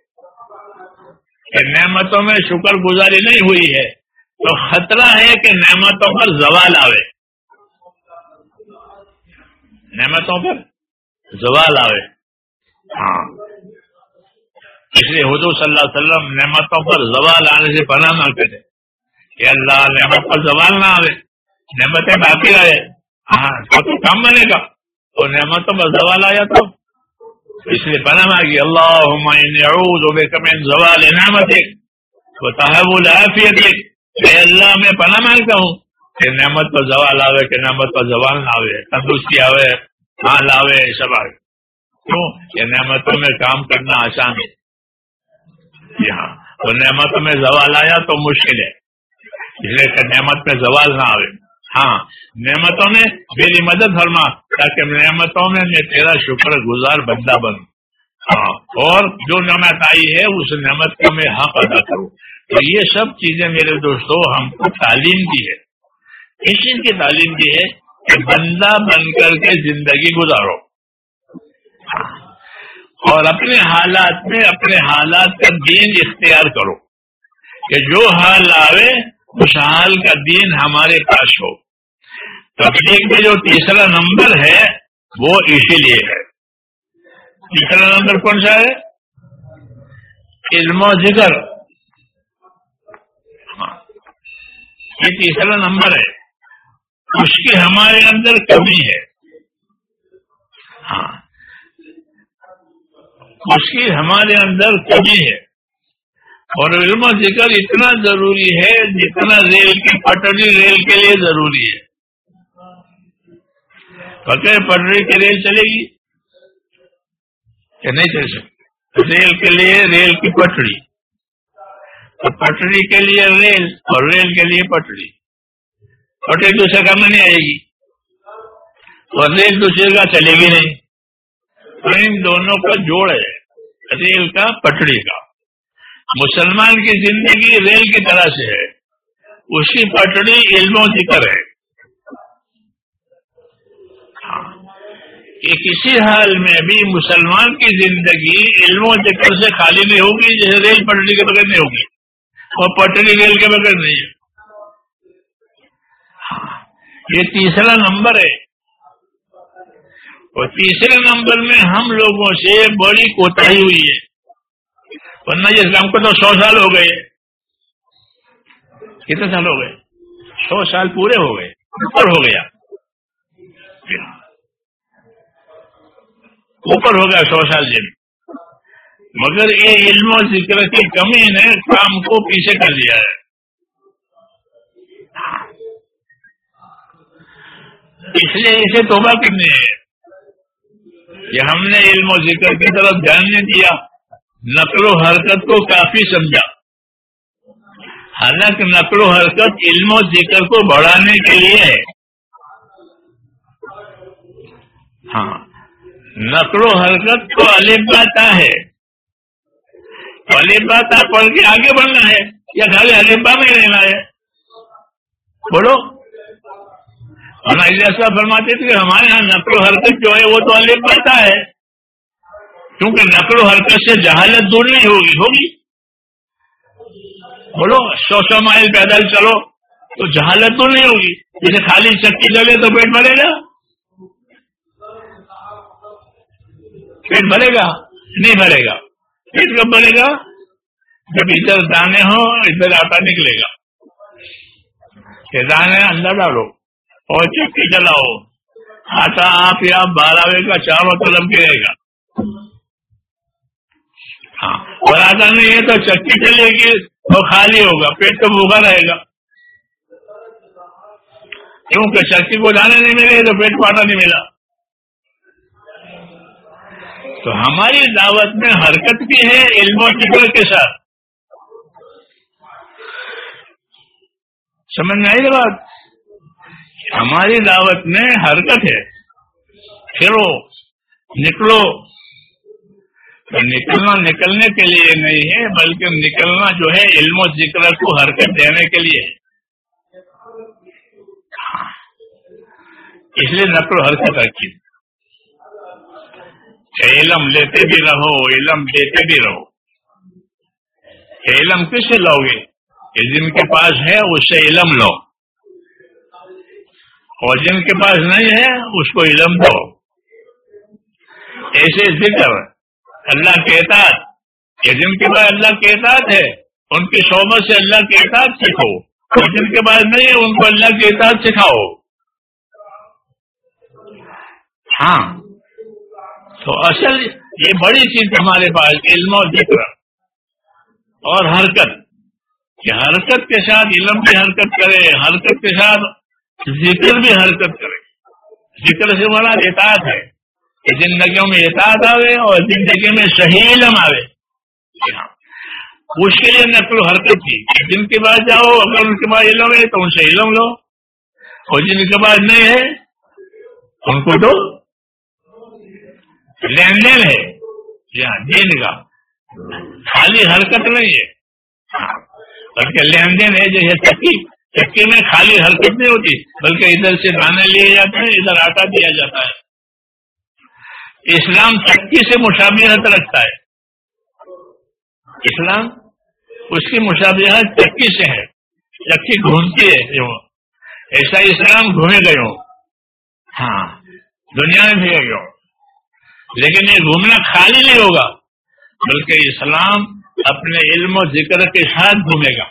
کہ نعمتوں میں شکر گزاری نہیں ہوئی ہے، تو خطرہ ہے کہ نعمتوں پر زوال آوے۔ نعمتوں پر زوال آوے۔ ہاں۔ اس لیے حضور صلی اللہ علیہ وسلم نعمتوں پر زوال آنے سے پناہ نہ کرے کہ اللہ نعمت پر زوال نہ آئے نعمتیں باقی رہے۔ ہاں تو کام بنے گا۔ تو نعمتوں پر زوال آیا تو اس لیے پناہ مانگی۔ اللہ زوال نعمت تو تحب اے اللہ، میں پناہ مانگتا ہوں کہ نعمت پر زوال آوے، کہ نعمت پر زوال نہ آوے۔ تندرستی آوے مال آوے، سب آئے کیوں؟ کہ نعمتوں میں کام کرنا آسان ہے۔ جی ہاں۔ تو نعمتوں میں زوال آیا تو مشکل ہے۔ اس لیے کہ نعمت میں زوال نہ آوے۔ ہاں نعمتوں نے میری مدد فرما تاکہ نعمتوں میں میں تیرا شکر گزار بندہ بنوں۔ ہاں اور جو نعمت آئی ہے، اس نعمت کا میں حق ادا کروں۔ تو یہ سب چیزیں میرے دوستوں ہم کو تعلیم دی ہے۔ اس چیز کی تعلیم دی ہے کہ بندہ بن کر کے زندگی گزارو۔ اور اپنے حالات میں اپنے حالات کا دین اختیار کرو کہ جو حال آوے، اس حال کا دین ہمارے پاس ہو۔ تبلیغ میں جو تیسرا نمبر ہے، وہ اسی لیے ہے۔ تیسرا نمبر کون سا ہے؟ علم و ذکر۔ ہاں۔ یہ تیسرا نمبر ہے۔ اس کی ہمارے اندر کمی ہے۔ ہاں۔ اس کی ہمارے اندر کمی ہے۔ اور علم و ذکر اتنا ضروری ہے جتنا ریل کی پٹری ریل کے لیے ضروری ہے۔ بغیر پٹری کی ریل چلے گی کہ نہیں چل سکتے ریل کے لیے ریل کی پٹڑی پٹڑی کے لیے ریل اور ریل کے لیے پٹڑی پٹڑی دوسرے کا میں نہیں آئے گی۔ اور ریل دوسرے کا چلے گی نہیں۔ ان دونوں کا جوڑ ہے۔ ریل کا پٹڑی کا۔ مسلمان کی زندگی ریل کی طرح سے ہے۔ اس کی پٹڑی علم و ذکر ہے۔ ہاں۔ کہ کسی حال میں بھی مسلمان کی زندگی علم و ذکر سے خالی نہیں ہوگی، جیسے ریل پٹری کے بغیر نہیں ہوگی۔ اور پٹری ریل کے بغیر نہیں ہے۔ ہاں۔ یہ تیسرا نمبر ہے۔ اور تیسرے نمبر میں ہم لوگوں سے بڑی کوتا ہوئی ہے۔ ورنہ جس ہم کو تو سو سال ہو گئے۔ کتنے سال ہو گئے؟ سو سال پورے ہو گئے۔ اوپر ہو گیا۔ اوپر ہو گیا سو سال جن مگر یہ علم و ذکر کی کمی نے کام کو پیچھے کر دیا ہے۔ اس لیے اسے توبہ کرنی ہے۔ کہ ہم نے علم و ذکر کی طرف دھیان نہیں دیا، نقل و حرکت کو کافی سمجھا۔ حالانکہ نقل و حرکت علم و ذکر کو بڑھانے کے لیے ہے۔ ہاں نقل و حرکت تو البا ہے البا پڑھ کے آگے بڑھنا ہے یا خالی البا میں رہنا ہے۔ بولو۔ ایسا فرماتے تھے کہ ہمارے یہاں نقل و حرکت جو ہے وہ تو البا ہے۔ کیونکہ نقل و حرکت سے جہالت دور نہیں ہوگی ہوگی۔ بولو، سو سو مائل پیدل چلو تو جہالت دور نہیں ہوگی۔ جیسے خالی چکی چلے تو پیٹ بھرے گا۔ پیٹ بھرے گا، نہیں بھرے گا۔ پیٹ کب بڑھے گا؟ جب ادھر دانے ہو ادھر آٹا نکلے گا۔ دانے اندر ڈالو۔ اور چکی چلاؤ آٹا آپ یا بارہ کا چاروں طرف گرے گا۔ ہاں اور آٹا نہیں ہے تو چکی چلے گی تو خالی ہوگا، پیٹ تو بھوکا رہے گا۔ کیونکہ چکی کو دانے نہیں ملے، تو پیٹ کو آٹا نہیں ملا۔ تو ہماری دعوت میں حرکت بھی ہے علم و فکر کے ساتھ۔ سمجھ میں آئی بات؟ ہماری دعوت میں حرکت ہے۔ پھرو، نکلو۔ تو نکلنا نکلنے کے لیے نہیں ہے، بلکہ نکلنا جو ہے علم و ذکر کو حرکت دینے کے لیے اس لیے نقل و حرکت رکھی علم لیتے بھی رہو، علم دیتے بھی رہو۔ علم کس سے لو گے؟ جن کے پاس ہے، اس سے علم لو اور جن کے پاس نہیں ہے، اس کو علم دو۔ ایسے ذکر اللہ کے اعتاد کہ جن کے پاس اللہ کے اعتاد ہے، ان کی شعبت سے اللہ کے اعتاد سیکھو۔ اور جن کے پاس نہیں ہے، ان کو اللہ کے اعتاد سکھاؤ۔ ہاں۔ تو اصل یہ بڑی چیز ہمارے پاس، علم و ذکر۔ اور حرکت۔ کہ حرکت کے ساتھ علم بھی حرکت کرے، حرکت کے ساتھ ذکر بھی حرکت کرے ذکر سے بڑا احتاط ہے کہ زندگیوں میں احتاط آوے اور زندگی میں صحیح علم آوے۔ ہاں۔ اس کے لیے نقل و حرکت کی۔ جن کے بعد جاؤ، اگر ان کے بعد علم ہے تو ان سے علم لو۔ اور جن کے بعد نہیں ہے، ان کو تو لین دین ہے۔ یہاں دین کا خالی حرکت نہیں ہے۔ ہاں، بلکہ لین دین ہے جیسے چکی چکی میں خالی حرکت نہیں ہوتی، بلکہ ادھر سے دانے لیے جاتے ہیں، ادھر آٹا دیا جاتا ہے۔ اسلام چکی سے مشابہت رکھتا ہے۔ اسلام اس کی مشابہت چکی سے ہے۔ چکی گھومتی ہے جو ایسا اسلام گھومے گئے ہو ہاں دنیا میں بھی گئے ہو لیکن یہ گھومنا خالی نہیں ہوگا، بلکہ اسلام اپنے علم و ذکر کے ساتھ گھومے گا۔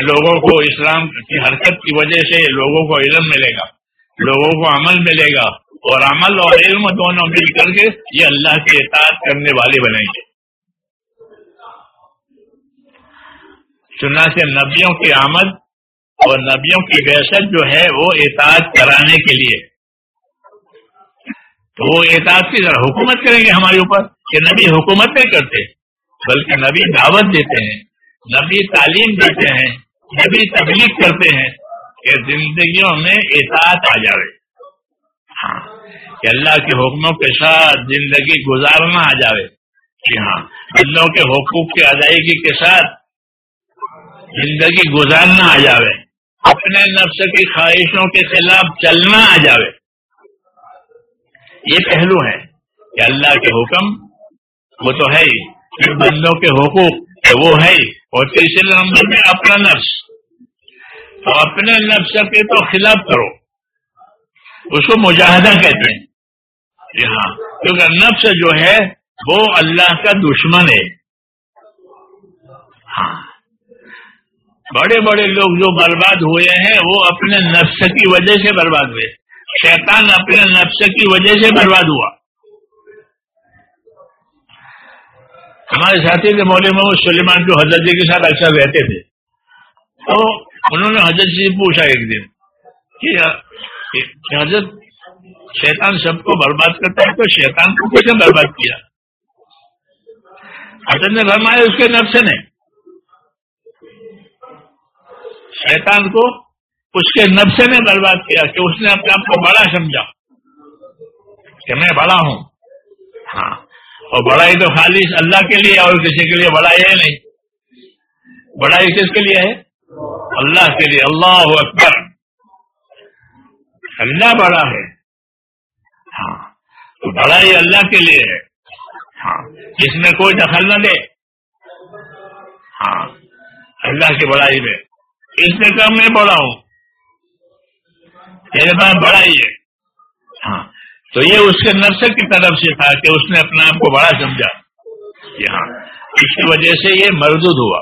لوگوں کو اسلام کی حرکت کی وجہ سے لوگوں کو علم ملے گا، لوگوں کو عمل ملے گا اور عمل اور علم دونوں مل کر کے یہ اللہ کی اطاعت کرنے والے بنیں گے۔ چنا سے نبیوں کی آمد اور نبیوں کی بحثت جو ہے وہ اطاعت کرانے کے لیے۔ تو وہ اعتعاد کی ذرا حکومت کریں گے ہمارے اوپر کہ نبی حکومت نہیں کرتے، بلکہ نبی دعوت دیتے ہیں۔ نبی تعلیم دیتے ہیں نبی تبلیغ کرتے ہیں کہ زندگیوں میں احساس آ جائے ہاں کہ اللہ کے حکموں کے ساتھ زندگی گزارنا آ جائے کہ جی ہاں اللہ کے حقوق کی ادائیگی کے ساتھ زندگی گزارنا آ جائے اپنے نفس کی خواہشوں کے خلاف چلنا آ جائے یہ پہلو ہے کہ اللہ کے حکم، وہ تو ہے ہی۔ بندوں کے حقوق، وہ ہے ہی۔ اور تیسرے نمبر میں اپنا نفس۔ تو اپنے نفس کے تو خلاف کرو۔ اس کو مجاہدہ کہتے ہیں۔ جی ہاں۔ کیونکہ نفس جو ہے، وہ اللہ کا دشمن ہے۔ ہاں۔ بڑے بڑے لوگ جو برباد ہوئے ہیں، وہ اپنے نفس کی وجہ سے برباد ہوئے۔ شیطان اپنے نفس کی وجہ سے برباد ہوا۔ ہمارے ساتھی تھے مولوی محمد سلیمان جو حضرت جی کے ساتھ اکثر رہتے تھے۔ تو انہوں نے حضرت جی پوچھا ایک دن کہ حضرت شیطان سب کو برباد کرتا ہے تو شیطان کو کیسے برباد کیا؟ حضرت نے فرمایا اس کے نفس نے۔ شیطان کو اس کے نفسے نے برباد کیا کہ اس نے اپنے آپ کو بڑا سمجھا کہ میں بڑا ہوں۔ ہاں۔ اور بڑائی تو خالی اللہ کے لیے اور کسی کے لیے بڑائی ہے نہیں۔ بڑائی کس کے لیے ہے؟ اللہ کے لیے۔ اللہ اکبر۔ اللہ بڑا ہے۔ ہاں۔ تو بڑائی اللہ کے لیے ہے۔ ہاں۔ اس میں کوئی دخل نہ دے۔ ہاں۔ اللہ کی بڑائی میں۔ اس نے کہا میں بڑا ہوں۔ میرے پاس بڑا ہی ہے۔ ہاں۔ تو یہ اس کے نرس کی طرف سے تھا کہ اس نے اپنے آپ کو بڑا سمجھا۔ یہاں اس کی وجہ سے یہ مردود ہوا۔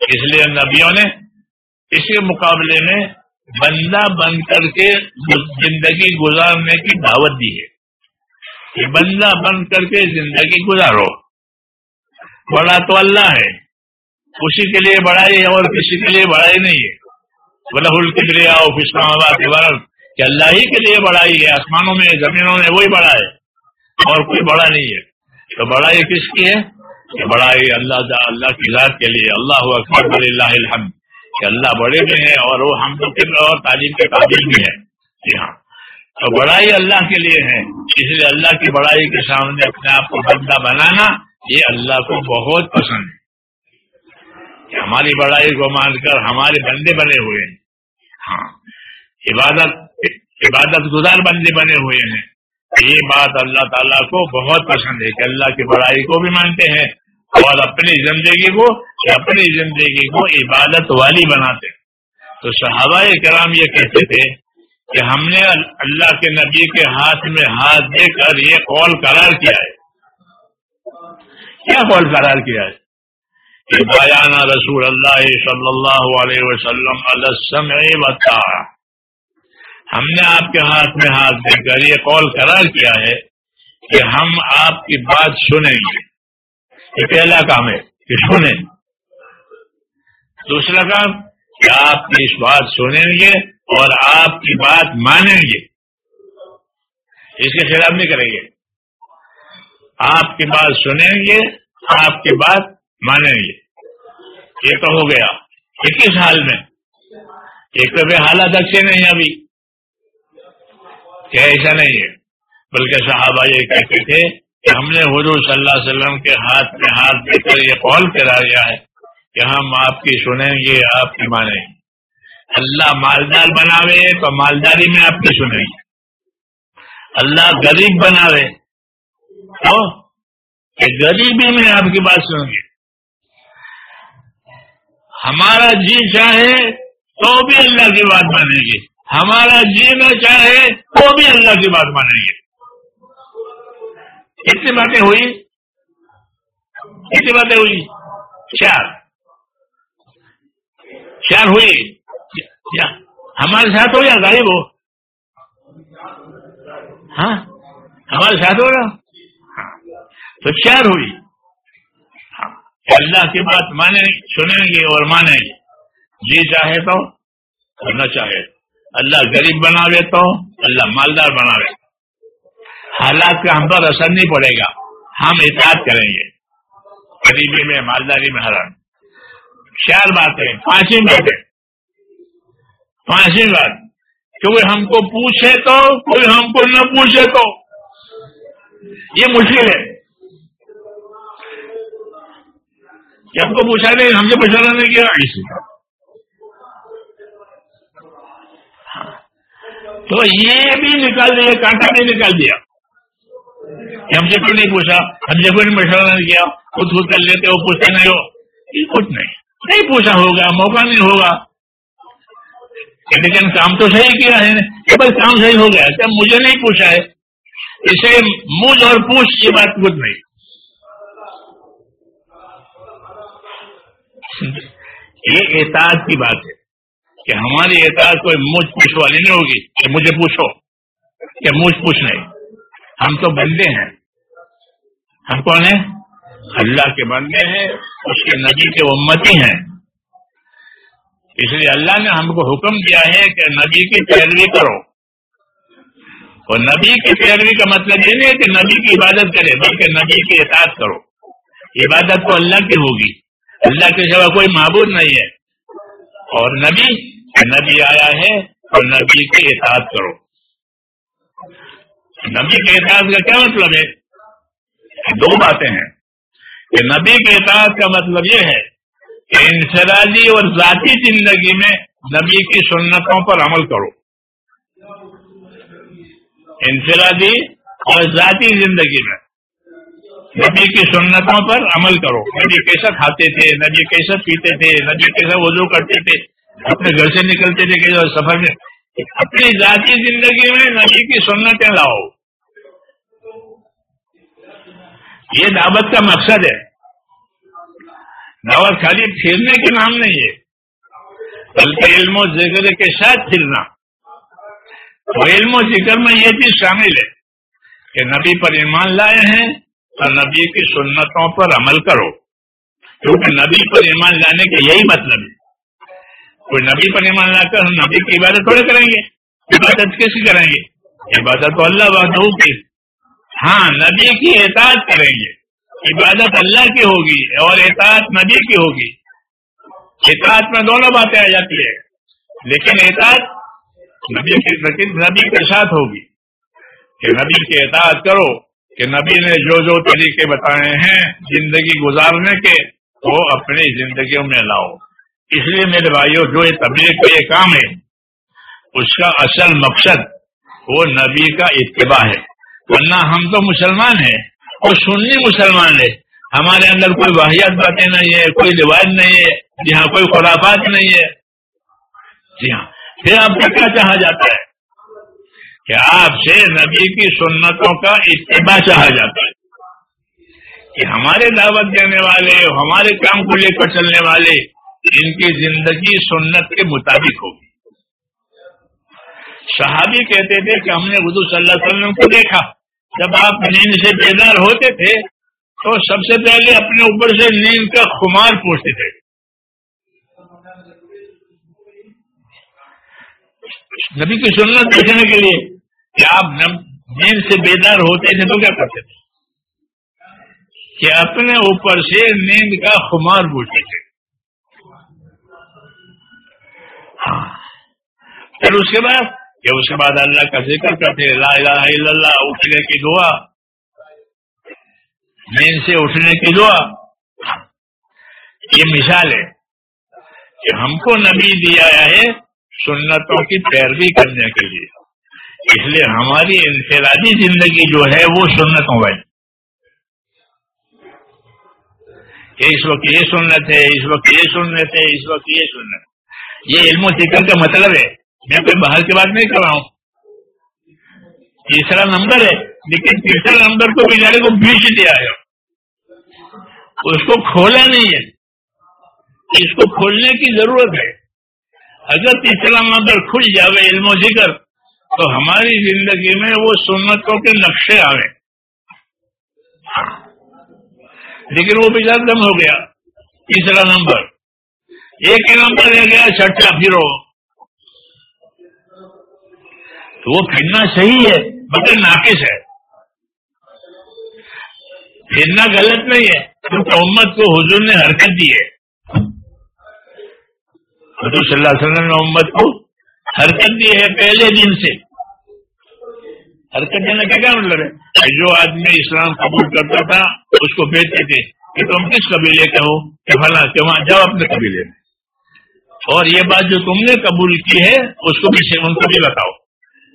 اس لیے نبیوں نے اس کے مقابلے میں بندہ بن کر کے زندگی گزارنے کی دعوت دی ہے۔ کہ بندہ بن کر کے زندگی گزارو۔ بڑا تو اللہ ہے۔ اسی کے لیے بڑائی ہے اور کسی کے لیے بڑائی نہیں ہے۔ بلح القبریا اسلام آباد کہ اللہ ہی کے لیے بڑائی ہے، آسمانوں میں، زمینوں میں وہی بڑا ہے، اور کوئی بڑا نہیں ہے۔ تو بڑائی کس کی ہے؟ کہ بڑائی اللہ اللہ کی ذات کے لیے۔ اللہ اکبر اللہ الحمد۔ کہ اللہ بڑے بھی ہیں اور وہ ہم اور تعلیم کے قابل بھی ہیں۔ جی ہاں۔ تو بڑائی اللہ کے لیے ہے۔ اس لیے اللہ کی بڑائی کے سامنے اپنے آپ کو بندہ بنانا، یہ اللہ کو بہت پسند ہے۔ کہ ہماری بڑائی کو مان کر ہمارے بندے بنے ہوئے ہیں۔ ہاں۔ عبادت عبادت گزار بندے بنے ہوئے ہیں۔ یہ بات اللہ تعالیٰ کو بہت پسند ہے کہ اللہ کی بڑائی کو بھی مانتے ہیں اور اپنی زندگی کو، اپنی زندگی کو عبادت والی بناتے ہیں۔ تو صحابہ کرام یہ کہتے تھے کہ ہم نے اللہ کے نبی کے ہاتھ میں ہاتھ دے کر یہ قول قرار کیا ہے۔ کیا قول قرار کیا ہے؟ کہ بیانہ رسول اللہ صلی اللہ علیہ وسلم بتا ہم نے آپ کے ہاتھ میں ہاتھ دے کر یہ قول قرار کیا ہے کہ ہم آپ کی بات سنیں گے۔ یہ پہلا کام ہے کہ سنیں۔ دوسرا کام کہ آپ کی اس بات سنیں گے اور آپ کی بات مانیں گے۔ اس کے خلاف نہیں کریں گے۔ آپ کی بات سنیں گے، آپ کی بات مانیں گے۔ یہ تو ہو گیا۔ اکیس حال میں۔ ایک تو حالات اچھے نہیں ابھی۔ کہ ایسا نہیں ہے۔ بلکہ صحابہ یہ کہتے تھے کہ ہم نے حضور صلی اللہ علیہ وسلم کے ہاتھ میں ہاتھ دے کر یہ قول کرا دیا ہے کہ ہم آپ کی سنیں گے، آپ کی مانیں گے۔ اللہ مالدار بناوے تو مالداری میں آپ کی سنیں گے۔ اللہ غریب بناوے تو کہ غریبی میں آپ کی بات سنیں گے۔ ہمارا جی چاہے تو بھی اللہ کی بات مانیں گے۔ ہمارا جی نہ چاہے تو بھی اللہ کی بات مانیں گے کتنی باتیں ہوئی۔ کتنی باتیں ہوئی۔ چار چار ہوئی۔ ہمارے ساتھ ہو یا غائب ہو؟ ہاں؟ ہمارے ساتھ ہو رہا تو چار ہوئی۔ اللہ کی بات مانے سنیں گے اور مانیں۔ گے جی چاہے تو نہ چاہے۔ تو اللہ غریب بناوے تو اللہ مالدار بناوے۔ حالات کا ہم پر اثر نہیں پڑے گا۔ ہم احتیاط کریں گے۔ غریبی میں، مالداری میں حرام۔ چار باتیں پانچویں باتیں پانچویں بات۔ کوئی ہم کو پوچھے تو، کوئی ہم کو نہ پوچھے تو۔ یہ مشکل ہے۔ کہ ہم کو پوچھا نہیں، ہم سے پوچھا نہیں کیا اسی کا تو یہ بھی نکال دیا کانٹا بھی نکال دیا۔ ہم سے کوئی نہیں پوچھا؟ ہم سے کوئی مشورہ نہیں کیا۔ خود خود کر لیتے ہو پوچھتے نہیں۔ ہو یہ کچھ نہیں۔ نہیں پوچھا ہوگا، موقع نہیں ہوگا۔ لیکن کام تو صحیح کیا ہے۔ کہ کام صحیح ہو گیا۔ کیا مجھے نہیں پوچھا ہے۔ اسے مجھ اور پوچھ یہ بات کچھ نہیں۔ یہ احتیاط کی بات ہے۔ کہ ہماری اعتراض کوئی مجھ پوچھ والی نہیں ہوگی کہ مجھے پوچھو، کہ مجھ پوچھ نہیں۔ ہم تو بندے ہیں۔ ہم کون ہیں؟ اللہ کے بندے ہیں، اس کے نبی کے امتی ہیں۔ اس لیے اللہ نے ہم کو حکم دیا ہے کہ نبی کی پیروی کرو۔ اور نبی کی پیروی کا مطلب یہ نہیں ہے کہ نبی کی عبادت کرے، بلکہ نبی کی اطاعت کرو۔ عبادت تو اللہ کی ہوگی۔ اللہ کے سوا کوئی معبود نہیں ہے۔ اور نبی نبی آیا ہے اور نبی کے احساس کرو۔ نبی کے احساس کا کیا مطلب ہے؟ دو باتیں ہیں۔ کہ نبی کے احساس کا مطلب یہ ہے کہ انفرادی اور ذاتی زندگی میں نبی کی سنتوں پر عمل کرو۔ انفرادی اور ذاتی زندگی میں نبی کی سنتوں پر عمل کرو۔ نبی کیسا کھاتے تھے؟ نبی کیسا پیتے تھے؟ نبی کیسا وضو کرتے تھے؟ اپنے گھر سے نکلتے تھے کہ سفر میں۔ اپنی ذاتی زندگی میں نبی کی سنتیں لاؤ۔ یہ دعوت کا مقصد ہے۔ دعوت خالی پھرنے کے نام نہیں ہے، بلکہ علم و ذکر کے ساتھ پھرنا۔ تو علم و ذکر میں یہ چیز شامل ہے کہ نبی پر ایمان لائے ہیں اور نبی کی سنتوں پر عمل کرو۔ کیونکہ نبی پر ایمان لانے کا یہی مطلب ہے۔ کوئی نبی پر ایمان لا کر ہم نبی کی عبادت تھوڑے کریں گے، عبادت کیسی کریں گے؟ عبادت تو اللہ بات ہوگی ہاں نبی کی احتیاط کریں گے۔ عبادت اللہ کی ہوگی اور احتیاط نبی کی ہوگی۔ احتیاط میں دونوں باتیں آ جاتی ہے لیکن احتیاط نبی کی نبی کے ساتھ ہوگی۔ کہ نبی کی اطاعت کرو کہ نبی نے جو جو طریقے بتائے ہیں زندگی گزارنے کے، وہ اپنی زندگیوں میں لاؤ۔ اس لیے میرے بھائیوں جو یہ تبلیغ کا یہ کام ہے، اس کا اصل مقصد وہ نبی کا اتباع ہے۔ ورنہ ہم تو مسلمان ہیں اور سنی مسلمان ہے ہمارے اندر کوئی واحد باتیں نہیں ہے کوئی روایت نہیں ہے جہاں کوئی خرافات نہیں ہے۔ جی ہاں پھر آپ کا کیا چاہا جاتا ہے؟ کہ آپ سے نبی کی سنتوں کا اتباع چاہا جاتا ہے۔ کہ ہمارے دعوت دینے والے، ہمارے کام کو لے کر چلنے والے ان کی زندگی سنت کے مطابق ہوگی۔ صحابی کہتے تھے کہ ہم نے اردو صلی اللہ علیہ وسلم کو دیکھا۔ جب آپ نیند سے بیدار ہوتے تھے، تو سب سے پہلے اپنے اوپر سے نیند کا خمار پوچھتے تھے۔ نبی کی سنت دیکھنے کے لیے کہ آپ نیند سے بیدار ہوتے تھے تو کیا کرتے تھے؟ کہ اپنے اوپر سے نیند کا خمار بوجھتے تھے۔ ہاں۔ پھر اس کے بعد کہ اس کے بعد اللہ کا ذکر کرتے لا الہ الا اللہ، اٹھنے کی دعا۔ نیند سے اٹھنے کی دعا۔ یہ مثال ہے کہ ہم کو نبی دیا ہے سنتوں کی پیروی کرنے کے لیے۔ اس لیے ہماری انفرادی زندگی جو ہے وہ سنتوں والی۔ کہ اس وقت یہ سنت ہے، اس وقت یہ سنت ہے، اس وقت یہ سنت یہ علم و فکر کا مطلب ہے۔ میں کوئی باہر کی بات نہیں کر رہا ہوں۔ تیسرا نمبر ہے۔ لیکن تیسرا نمبر کو بیچارے کو بیچ دیا ہے۔ اس کو کھولا نہیں ہے۔ اس کو کھولنے کی ضرورت ہے۔ اگر تیسرا نمبر کھل جاوے علم و ذکر، تو ہماری زندگی میں وہ سنتوں کے نقشے آ گئے لیکن وہ بھی دم ہو گیا۔ تیسرا نمبر۔ ایک نمبر رہ گیا چھٹا پھرو تو وہ پھرنا صحیح ہے، مگر ناقص ہے۔ پھرنا غلط نہیں ہے، کیونکہ امت کو حضور نے حرکت دی ہے۔ حضور صلی اللہ علیہ وسلم نے امت کو حرکت دی ہے پہلے دن سے۔ حرکت دینے کا کیا مطلب ہے؟ جو آدمی اسلام قبول کرتا تھا، اس کو بیچتے تھے کہ تم کس قبیلے کے ہو؟ کہ فلاں، کہ وہاں جاؤ اپنے قبیلے میں۔ اور یہ بات جو تم نے قبول کی ہے، اس کو بھی ان کو بھی بتاؤ۔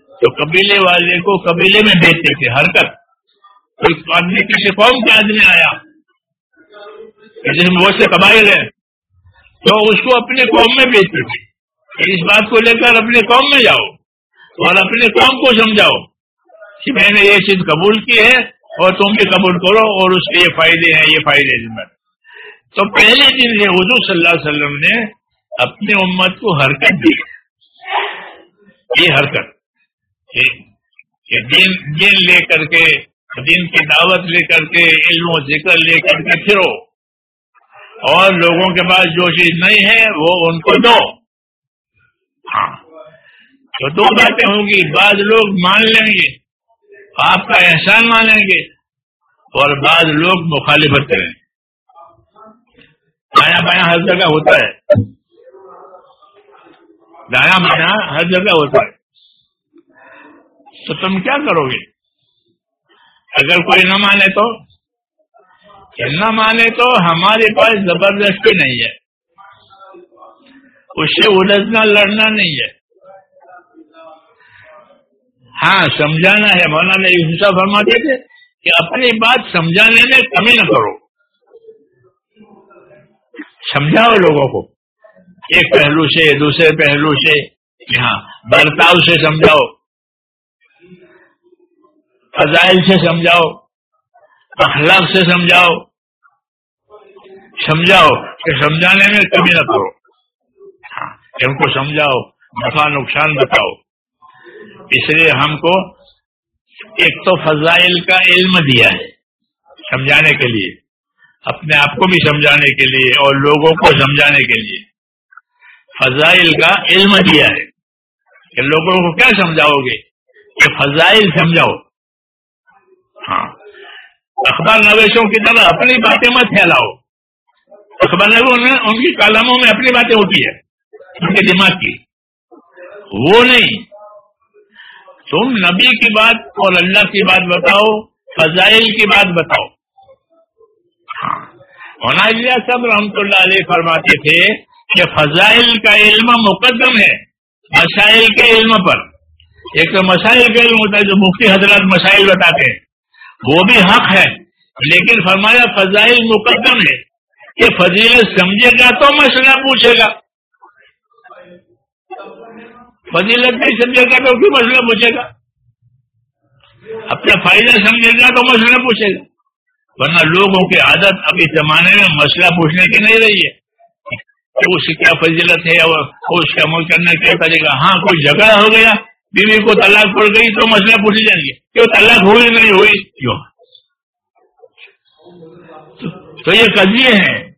تو قبیلے والے کو قبیلے میں بیچتے تھے، حرکت۔ آدمی کسی قوم کا آدمی آیا؟ جس میں بہت سے قبائل ہیں۔ تو اس کو اپنے قوم میں بیچتے تھے۔ اس بات کو لے کر اپنے قوم میں جاؤ اور اپنے قوم کو سمجھاؤ کہ میں نے یہ چیز قبول کی ہے اور تم بھی قبول کرو اور اس کے یہ فائدے ہیں، یہ فائدے ہیں۔ تو پہلے دن سے حضور صلی اللہ علیہ وسلم نے اپنی امت کو حرکت دی۔ یہ حرکت۔ کہ دین دین لے کر کے، دین کی دعوت لے کر کے، علم و ذکر لے کر کے پھرو۔ اور لوگوں کے پاس جو چیز نہیں ہے، وہ ان کو دو۔ ہاں۔ تو دو باتیں ہوں گی۔ بعض لوگ مان لیں گے۔ آپ کا احسان مانیں گے۔ اور بعض لوگ مخالفت کریں۔ گے دایا بایاں ہر جگہ ہوتا ہے۔ دایا بایاں ہر جگہ ہوتا ہے۔ تو تم کیا کرو گے؟ اگر کوئی نہ مانے تو؟ نہ مانے تو ہمارے پاس زبردستی نہیں ہے۔ اس سے الجھنا لڑنا نہیں ہے۔ ہاں سمجھانا ہے۔ مولانا حصہ فرماتے تھے کہ اپنی بات سمجھانے میں کمی نہ کرو۔ سمجھاؤ لوگوں کو۔ ایک پہلو سے، دوسرے پہلو سے ہاں برتاؤ سے سمجھاؤ، فضائل سے سمجھاؤ، اخلاق سے سمجھاؤ سمجھاؤ کہ سمجھانے میں کمی نہ کرو۔ ہاں ان کو سمجھاؤ، نفع، نقصان بتاؤ۔ اس لیے ہم کو ایک تو فضائل کا علم دیا ہے سمجھانے کے لیے، اپنے آپ کو بھی سمجھانے کے لیے اور لوگوں کو سمجھانے کے لیے۔ فضائل کا علم دیا ہے۔ کہ لوگوں کو کیا سمجھاؤ گے؟ کہ فضائل سمجھاؤ۔ ہاں۔ اخبار نویشوں کی طرح اپنی باتیں مت پھیلاؤ۔ اخبار میں ان کی کالموں میں اپنی باتیں ہوتی ہے ان کے دماغ کی۔ وہ نہیں۔ تم نبی کی بات اور اللہ کی بات بتاؤ، فضائل کی بات بتاؤ۔ ہاں۔ سب رحمت اللہ علیہ فرماتے تھے کہ فضائل کا علم مقدم ہے، مسائل کے علم پر۔ ایک تو مسائل کا علم ہوتا ہے جو مفتی حضرات مسائل بتاتے ہیں، وہ بھی حق ہے۔ لیکن فرمایا فضائل مقدم ہے، کہ فضیلت سمجھے گا تو مسئلہ پوچھے گا۔ فضیلت نہیں سمجھے گا تو کیوں مسئلہ پوچھے گا؟ اپنا فائدہ سمجھے گا تو مسئلہ پوچھے گا۔ ورنہ لوگوں کی عادت ابھی زمانے میں مسئلہ پوچھنے کی نہیں رہی ہے۔ کہ اس کی کیا فضیلت ہے اور اس کا عمل کرنا کیا کرے گا ہاں کوئی جھگڑا ہو گیا، بیوی کو طلاق پڑ گئی تو مسئلہ پوچھے جائیں گے کیوں طلاق ہوئی نہیں ہوئی؟ کیوں تو یہ قضیے ہیں۔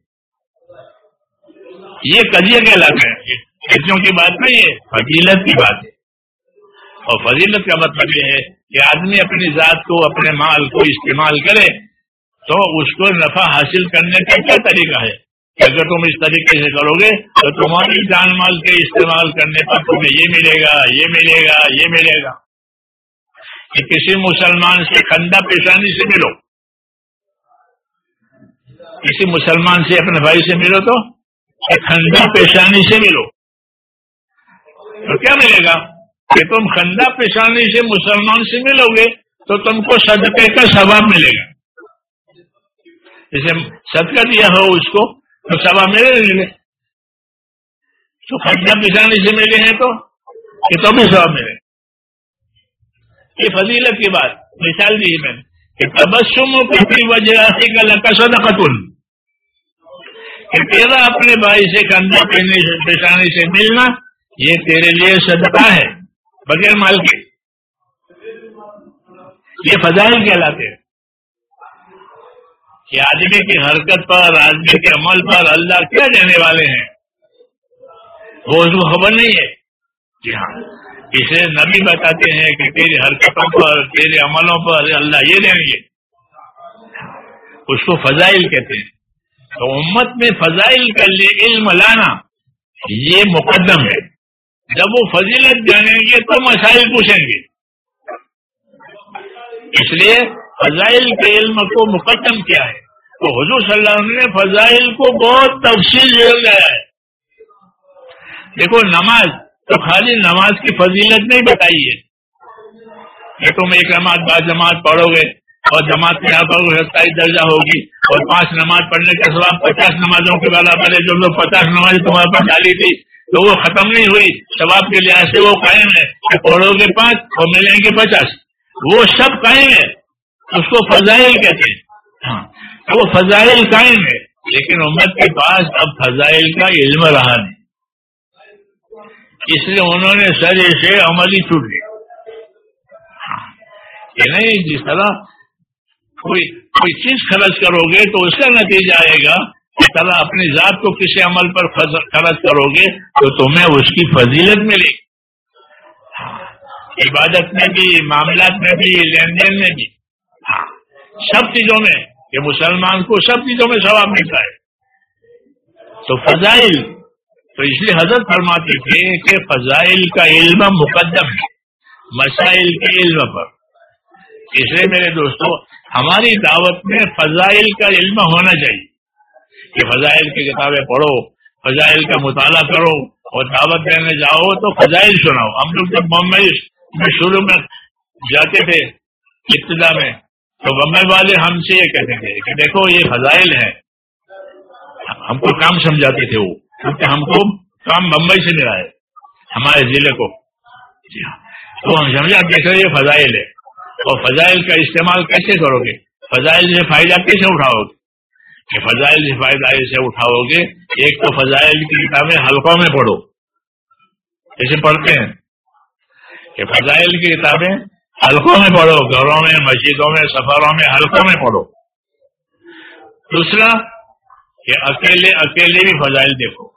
یہ قضیے کے علاقہ ہے کھیتوں کی بات نہیں ہے، فضیلت کی بات ہے۔ اور فضیلت کا مطلب یہ ہے کہ آدمی اپنی ذات کو، اپنے مال کو استعمال کرے تو اس کو نفع حاصل کرنے کا کیا طریقہ ہے؟ کہ اگر تم اس طریقے سے کرو گے تو تمہاری جان مال کے استعمال کرنے پر تمہیں یہ ملے گا، یہ ملے گا، یہ ملے گا۔ کہ کسی مسلمان سے کندھا پیشانی سے ملو۔ کسی مسلمان سے اپنے بھائی سے ملو تو کھندا پیشانی سے ملو۔ تو کیا ملے گا؟ کہ تم خندہ پیشانی سے مسلمان سے ملو گے تو تم کو صدقے کا ثواب ملے گا۔ جیسے صدقہ دیا ہو اس کو تو ثواب ملے ملے تو خندہ پیشانی سے ملے ہیں تو؟ یہ تو بھی ثواب ملے یہ فضیلت کی بات، مثال دی میں نے کہ تبسم کی وجہ کا لکا صدقتن کہ تیرا اپنے بھائی سے کندھا پیشانی سے ملنا، یہ تیرے لیے صدقہ ہے، بغیر مال کے۔ یہ فضائل کہلاتے ہیں۔ کہ آدمی کی حرکت پر آدمی کے عمل پر اللہ کیا دینے والے ہیں؟ وہ اس کو خبر نہیں ہے۔ جی ہاں۔ اسے نبی بتاتے ہیں کہ تیری حرکتوں پر، تیرے عملوں پر اللہ یہ دیں گے۔ اس کو فضائل کہتے ہیں۔ تو امت میں فضائل کا علم لانا یہ مقدم ہے۔ جب وہ فضیلت جانیں گے تو مسائل پوچھیں گے۔ اس لیے فضائل کے علم کو مقدم کیا ہے۔ تو حضور صلی اللہ علیہ وسلم نے فضائل کو بہت تفصیل جوڑ ہے۔ دیکھو، نماز، تو خالی نماز کی فضیلت نہیں بتائی ہے۔ کہ تم ایک نماز بعد جماعت پڑھو گے اور جماعت میں آپ ستائیس درجہ ہوگی۔ اور پانچ نماز پڑھنے کے سواب پچاس نمازوں کے بعد پڑھے جو لوگ پچاس نماز تمہارے پاس ڈالی تھی، تو وہ ختم نہیں ہوئی۔ ثواب کے لحاظ سے وہ قائم ہے۔ کہ پڑھو گے پانچ اور ملیں گے پچاس۔ وہ سب قائم ہے۔ اس کو فضائل کہتے ہیں۔ ہاں۔ وہ فضائل قائم ہے۔ لیکن امت کے پاس اب فضائل کا علم رہا نہیں۔ اس لیے انہوں نے سر سے عملی چھوٹ گئی ہاں کہ نہیں جس طرح کوئی کوئی چیز خرچ کرو گے تو اس کا نتیجہ آئے گا۔ طرح اپنی ذات کو کسی عمل پر خرچ کرو گے تو تمہیں اس کی فضیلت ملے گی۔ عبادت میں بھی، معاملات میں بھی، لین دین میں بھی۔ ہاں، سب چیزوں میں۔ کہ مسلمان کو سب چیزوں میں ثواب ملتا ہے۔ تو فضائل، تو اس لیے حضرت فرماتی تھے کہ فضائل کا علم مقدم ہے، مسائل کے علم پر۔ اس لیے میرے دوستو، ہماری دعوت میں فضائل کا علم ہونا چاہیے۔ کہ فضائل کی کتابیں پڑھو، فضائل کا مطالعہ کرو اور دعوت دینے جاؤ تو فضائل سناؤ۔ ہم لوگ جب بمبئی میں شروع میں جاتے تھے ابتدا میں تو بمبئی والے ہم سے یہ کہتے تھے کہ دیکھو یہ فضائل ہیں۔ ہم کو کام سمجھاتے تھے وہ، کیونکہ ہم کو کام بمبئی سے ملا ہے، ہمارے ضلع کو۔ جی ہاں۔ تو ہم سمجھا کیسے یہ فضائل ہے اور فضائل کا استعمال کیسے کرو گے؟ فضائل سے فائدہ کیسے اٹھاؤ گے؟ کہ فضائل سے فائدہ ایسے اٹھاؤ گے، ایک تو فضائل کی کتابیں حلقوں میں پڑھو۔ ایسے پڑھتے ہیں کہ فضائل کی کتابیں حلقوں میں پڑھو، گھروں میں، مسجدوں میں، سفروں میں حلقوں میں پڑھو۔ دوسرا، کہ اکیلے اکیلے بھی فضائل دیکھو۔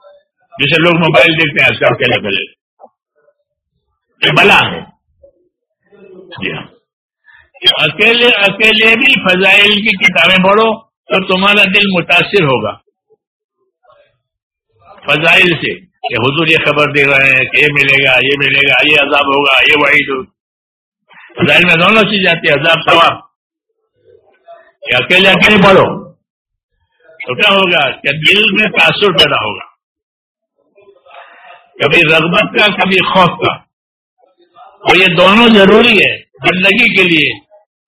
جیسے لوگ موبائل دیکھتے ہیں اکیلے اکیلے یہ بلا ہے۔ جی ہاں۔ اکیلے اکیلے بھی فضائل کی کتابیں پڑھو، تو تمہارا دل متاثر ہوگا۔ فضائل سے، کہ حضور یہ خبر دے رہے ہیں کہ یہ ملے گا، یہ ملے گا، یہ عذاب ہوگا، یہ وہی تو فضائل میں دونوں چیز آتی ہے عذاب ثواب. کہ اکیلے اکیلے پڑھو تو کیا ہوگا؟ کہ دل میں تاثر پیدا ہوگا. کبھی رغبت کا، کبھی خوف کا. اور یہ دونوں ضروری ہے زندگی کے لیے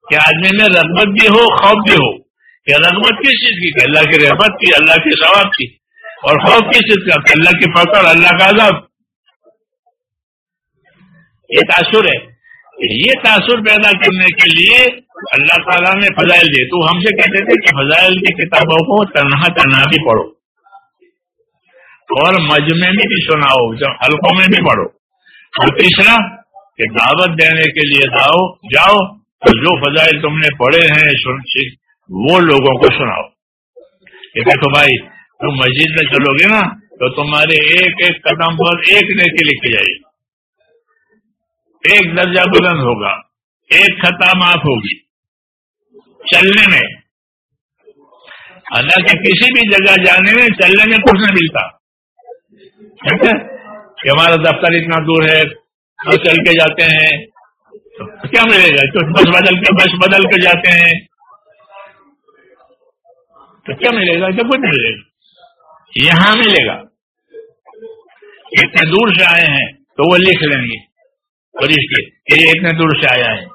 کہ آدمی میں رغبت بھی ہو، خوف بھی ہو. کہ رغبت کس چیز کی؟ کہ اللہ کی رحمت کی، اللہ کے ثواب کی. اور خوف کس چیز کا؟ کہ اللہ کی فکر اللہ کا عذاب. یہ تاثر ہے۔ یہ تاثر پیدا کرنے کے لیے اللہ تعالیٰ نے فضائل دیے۔ تو ہم سے کہتے تھے کہ فضائل کی کتابوں کو تنہا تنہا بھی پڑھو اور مجمے میں بھی سناؤ، جب حلقوں میں بھی پڑھو۔ اور تیسرا، کہ دعوت دینے کے لیے جاؤ جاؤ، تو جو فضائل تم نے پڑھے ہیں وہ لوگوں کو سناؤ۔ کہ دیکھو بھائی، تم مسجد میں چلو گے نا، تو تمہارے ایک ایک قدم پر ایک نیکی لکھی جائے گی۔ ایک درجہ بلند ہوگا، ایک خطا معاف ہوگی۔ چلنے میں۔ اللہ کے کسی بھی جگہ جانے میں چلنے میں کچھ نہیں ملتا۔ کہ ہمارا دفتر اتنا دور ہے تو چل کے جاتے ہیں۔ تو کیا ملے گا؟ تو بس بدل کے بس بدل کے جاتے ہیں۔ تو کیا ملے گا؟ تو کچھ ملے گا۔ یہاں ملے گا۔ اتنے دور سے آئے ہیں تو وہ لکھ لیں گے۔ فرشتے کہ یہ اتنے دور سے آیا ہے۔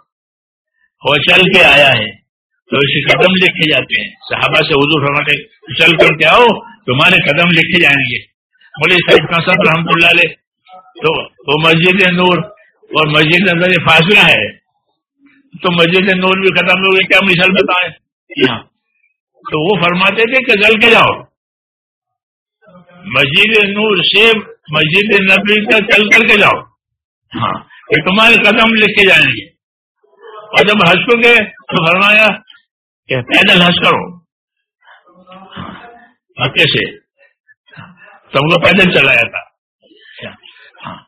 وہ چل کے آیا ہے۔ تو اسی قدم لکھے جاتے ہیں۔ صحابہ سے حضور فرماتے چل کر کے آؤ، تمہارے قدم لکھے جائیں گے۔ بولے صاحب کا سب رحمت اللہ علیہ۔ تو وہ مسجد نور اور مسجد اندر یہ فاصلہ ہے۔ تو مسجد نور بھی ختم ہو گئے کیا مثال بتائیں؟ یہاں۔ تو وہ فرماتے تھے کہ چل کے جاؤ۔ مسجد نور سے مسجد نبی کا چل کر کے جاؤ۔ ہاں۔ کہ تمہارے قدم لکھے جائیں گے۔ اور جب حج کو گئے تو فرمایا کہ پیدل حج کرو۔ مکے سے تم کو پیدل چلایا تھا۔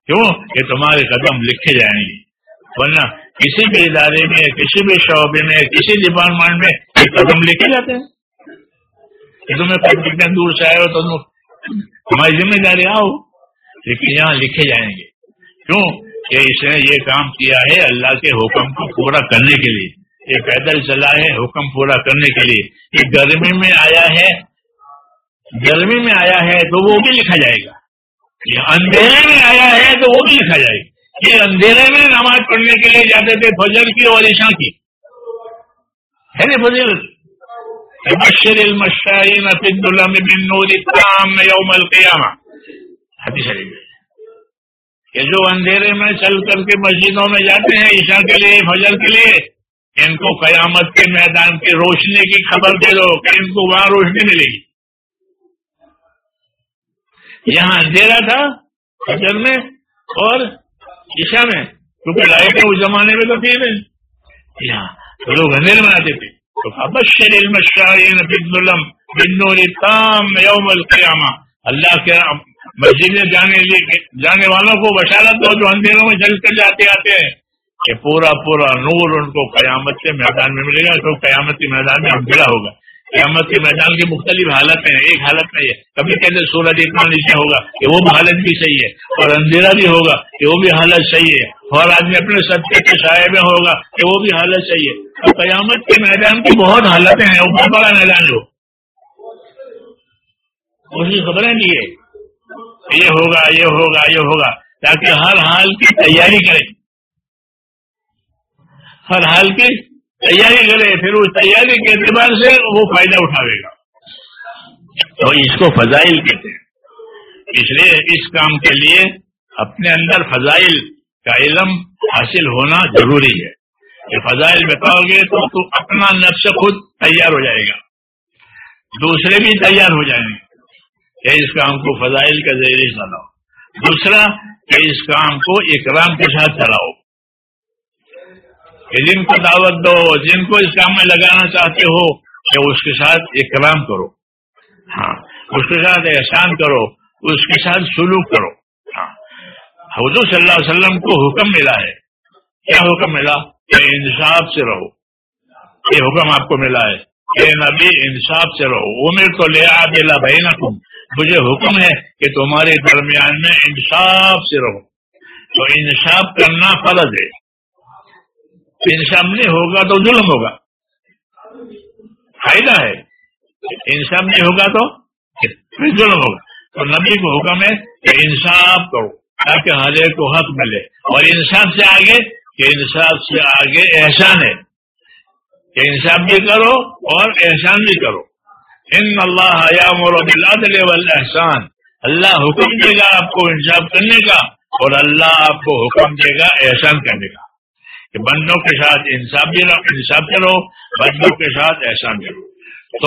کیوں؟ کہ تمہارے قدم لکھے جائیں گے۔ ورنہ کسی بھی ادارے میں، کسی بھی شعبے میں، کسی ڈپارٹمنٹ میں یہ قدم لکھے جاتے ہیں۔ کہ تمہیں کتنے دور سے آئے ہو تو تمہاری ذمہ داری آؤ، لیکن یہاں لکھے جائیں گے۔ کیوں؟ کہ اس نے یہ کام کیا ہے اللہ کے حکم کو پورا کرنے کے لیے۔ یہ پیدل چلا ہے، حکم پورا کرنے کے لیے۔ یہ گرمی میں آیا ہے، گرمی میں آیا ہے تو وہ بھی لکھا جائے گا۔ یہ اندھیرے میں آیا ہے تو وہ بھی لکھا جائے گا۔ یہ اندھیرے میں نماز پڑھنے کے لیے جاتے تھے فجر کی اور عشاء کی۔ ہے نا فضل بشر المشائن فی الظلم بالنور التام یوم القیامہ۔ حدیث شریف کہ جو اندھیرے میں چل کر کے مسجدوں میں جاتے ہیں عشاء کے لیے، فجر کے لیے، ان کو قیامت کے میدان کی روشنی کی خبر دے دو کہ ان کو وہاں روشنی ملے گی۔ یہاں اندھیرا تھا فجر میں اور عشا میں، کیونکہ لائٹیں اس زمانے میں تو تھی۔ نہیں یہاں تو لوگ اندھیرے میں آتے تھے۔ تو ابشر علم تام یوم القیامہ۔ اللہ کے مسجد میں جانے جانے والوں کو بشارت دو جو اندھیروں میں چل کر جاتے آتے ہیں۔ کہ پورا پورا نور ان کو قیامت کے میدان میں ملے گا، تو قیامت کے میدان میں اندھیرا ہوگا۔ قیامت کے میدان کی مختلف حالت ہیں، ایک حالت نہیں ہے۔ کبھی کہتے سورج اتنا نیچے ہوگا کہ وہ حالت بھی صحیح ہے، اور اندھیرا بھی ہوگا کہ وہ بھی حالت صحیح ہے۔ اور آدمی اپنے سطح کے سائے میں ہوگا کہ وہ بھی حالت صحیح ہے۔ تو قیامت کے میدان کی بہت حالتیں ہیں وہ بہت بڑا میدان ہو اس کی خبریں نہیں ہے۔ یہ ہوگا یہ ہوگا یہ ہوگا۔ تاکہ جی، ہر حال کی تیاری کرے ہر حال کی تیاری کرے پھر اس تیاری کے اعتبار سے وہ فائدہ اٹھاوے گا۔ تو اس کو فضائل کہتے ہیں۔ اس لیے اس کام کے لیے اپنے اندر فضائل کا علم حاصل ہونا ضروری ہے۔ یہ فضائل بتاؤ گے تو تو اپنا نفس خود تیار ہو جائے گا۔ دوسرے بھی تیار ہو جائیں گے۔ کہ اس کام کو فضائل کا ذریعے چلاؤ۔ دوسرا، کہ اس کام کو اکرام کے ساتھ چلاؤ۔ کہ جن کو دعوت دو، جن کو اس کام میں لگانا چاہتے ہو، کہ اس کے ساتھ اکرام کرو۔ ہاں اس کے ساتھ احسان کرو، اس کے ساتھ سلوک کرو۔ ہاں حضور صلی اللہ علیہ وسلم کو حکم ملا ہے۔ کیا حکم ملا؟ کہ انصاف سے رہو۔ یہ حکم آپ کو ملا ہے۔ کہ نبی انصاف سے رہو۔ عمر تو لے آ بھائی نہ تم مجھے حکم ہے کہ تمہارے درمیان میں انصاف سے رہو۔ تو انصاف کرنا فرض ہے۔ انصاف نہیں ہوگا تو ظلم ہوگا۔ فائدہ ہے۔ انصاف نہیں ہوگا تو ظلم ہوگا۔ تو نبی کو حکم ہے کہ انصاف کرو تاکہ ہر ایک کو حق ملے۔ اور انصاف سے آگے کہ انصاف سے آگے احسان ہے۔ کہ انصاف بھی کرو اور احسان بھی کرو۔ ان اللہ بالعدل والاحسان اللہ حکم دے گا آپ کو انصاف کرنے کا اور اللہ آپ کو حکم دے گا احسان کرنے کا۔ کہ بندوں کے ساتھ انصاف بھی انصاف کرو، بندوں کے ساتھ احسان کرو۔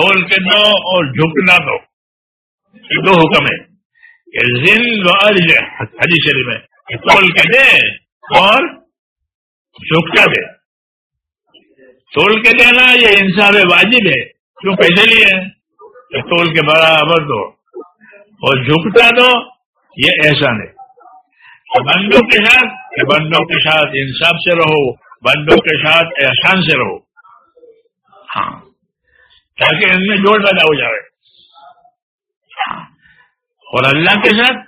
تول کے دو اور جھکنا دو۔ یہ دو حکم ہے کہ شریف میں۔ تول کے دے اور چوکتا دے۔ تول کے دینا یہ انصاف واجب ہے۔ کیوں پیسے لیے ہیں؟ تول کے برابر دو۔ اور جھکتا دو، یہ احسان ہے بندوں کے ساتھ بندوں کے ساتھ انصاف سے رہو، بندوں کے ساتھ احسان سے رہو۔ ہاں۔ تاکہ ان میں جوڑ پیدا ہو جائے۔ ہاں۔ اور اللہ کے ساتھ،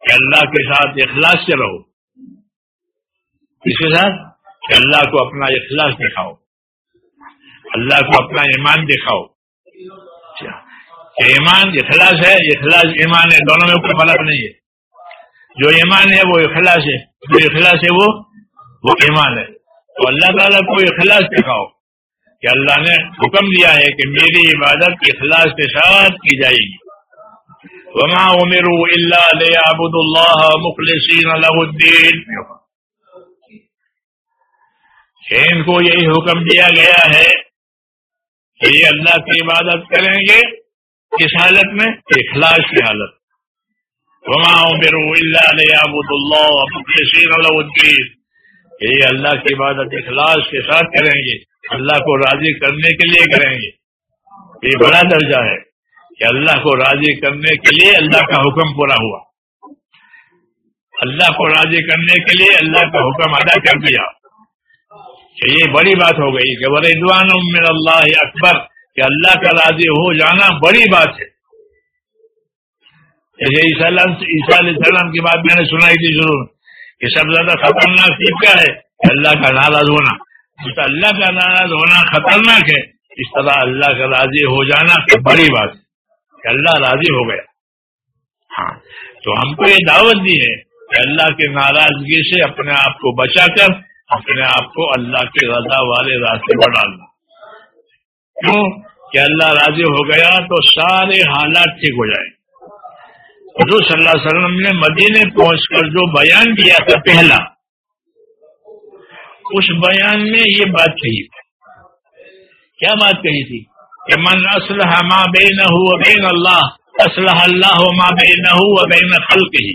کہ اللہ کے ساتھ اخلاص سے رہو۔ اس کے ساتھ؟ کہ اللہ کو اپنا اخلاص دکھاؤ۔ اللہ کو اپنا ایمان دکھاؤ۔ کہ ایمان اخلاص ہے اخلاص ایمان ہے، دونوں میں کوئی فرق نہیں ہے۔ جو ایمان ہے، وہ اخلاص ہے۔ جو اخلاص ہے، وہ وہ ایمان ہے۔ تو اللہ تعالیٰ کو اخلاص دکھاؤ کہ اللہ نے حکم دیا ہے کہ میری عبادت اخلاص کے ساتھ کی جائے گی۔ وما امروا الا ليعبدوا الله مخلصين له الدين۔ ان کو یہی حکم دیا گیا ہے کہ یہ اللہ کی عبادت کریں گے۔ کس حالت میں؟ اخلاص کی حالت. یہ اللہ کی عبادت اخلاص کے ساتھ کریں گے. اللہ کو راضی کرنے کے لیے کریں گے. یہ بڑا درجہ ہے کہ اللہ کو راضی کرنے کے لیے اللہ کا حکم پورا ہوا. اللہ کو راضی کرنے کے لیے اللہ کا حکم ادا کر دیا. کہ یہ بڑی بات ہو گئی کہ ردوان من اللہ اکبر کہ اللہ کا راضی ہو جانا بڑی بات ہے۔ جیسے عیسیٰ علیہ السلام کی بات میں نے سنائی تھی ضرور کہ سب زیادہ خطرناک چیز کیا ہے؟ کہ اللہ کا ناراض ہونا۔ اللہ کا ناراض ہونا خطرناک ہے۔ اس طرح اللہ کا راضی ہو جانا بڑی بات ہے۔ کہ اللہ راضی ہو گیا۔ ہاں۔ تو ہم کو یہ دعوت دی ہے کہ اللہ کے ناراضگی سے اپنے آپ کو بچا کر، اپنے آپ کو اللہ کے رضا والے راستے پر ڈالنا۔ کیوں کہ اللہ راضی ہو گیا تو سارے حالات ٹھیک ہو جائیں۔ حضور صلی اللہ علیہ وسلم نے مدینے پہنچ کر جو بیان کیا تھا پہلا، اس بیان میں یہ بات کہی تھی۔ کیا بات کہی تھی؟ کہ من اسلح ما بین بین اللہ اسلح اللہ ما بین بین خلق ہی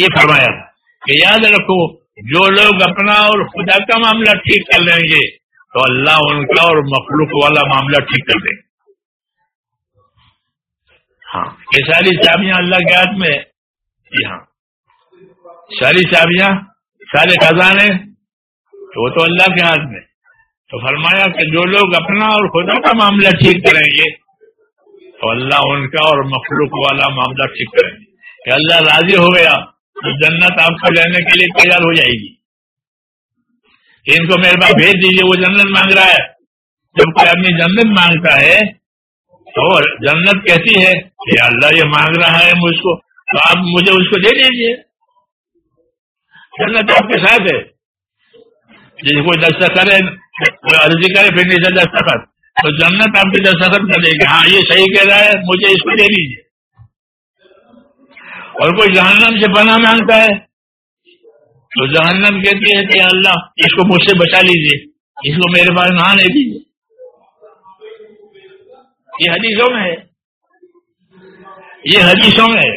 یہ فرمایا تھا کہ یاد رکھو، جو لوگ اپنا اور خدا کا معاملہ ٹھیک کر لیں گے تو اللہ ان کا اور مخلوق والا معاملہ ٹھیک کر دیں گے ہاں یہ ساری چابیاں اللہ کے ہاتھ میں جی ہاں۔ ساری چابیاں، سارے خزانے، تو وہ تو اللہ کے ہاتھ میں۔ تو فرمایا کہ جو لوگ اپنا اور خدا کا معاملہ ٹھیک کریں گے، تو اللہ ان کا اور مخلوق والا معاملہ ٹھیک کریں گے۔ کہ اللہ راضی ہو گیا، تو جنت آپ کو لینے کے لیے تیار ہو جائے گی۔ ان کو میرے پاس بھیج دیجیے وہ جنت مانگ رہا ہے۔ جب کوئی آدمی جنت مانگتا ہے تو جنت کیسی ہے کہ اللہ یہ مانگ رہا ہے مجھ کو، تو آپ مجھے اس کو دے دیجیے جنت آپ کے ساتھ ہے۔ جیسے کوئی دستخط ہے کوئی عرضی کرے، پھر نہیں دستخط تو جنت آپ کی دستخط کرے گی ہاں یہ صحیح کہہ رہا ہے، مجھے اس کو دے دیجیے اور کوئی جہنم سے پناہ مانگتا ہے تو جہنم کہتی ہے کہ اللہ، اس کو مجھ سے بچا لیجیے اس کو میرے پاس نہ لے دیجیے یہ حدیثوں میں ہے۔ یہ حدیثوں میں ہے۔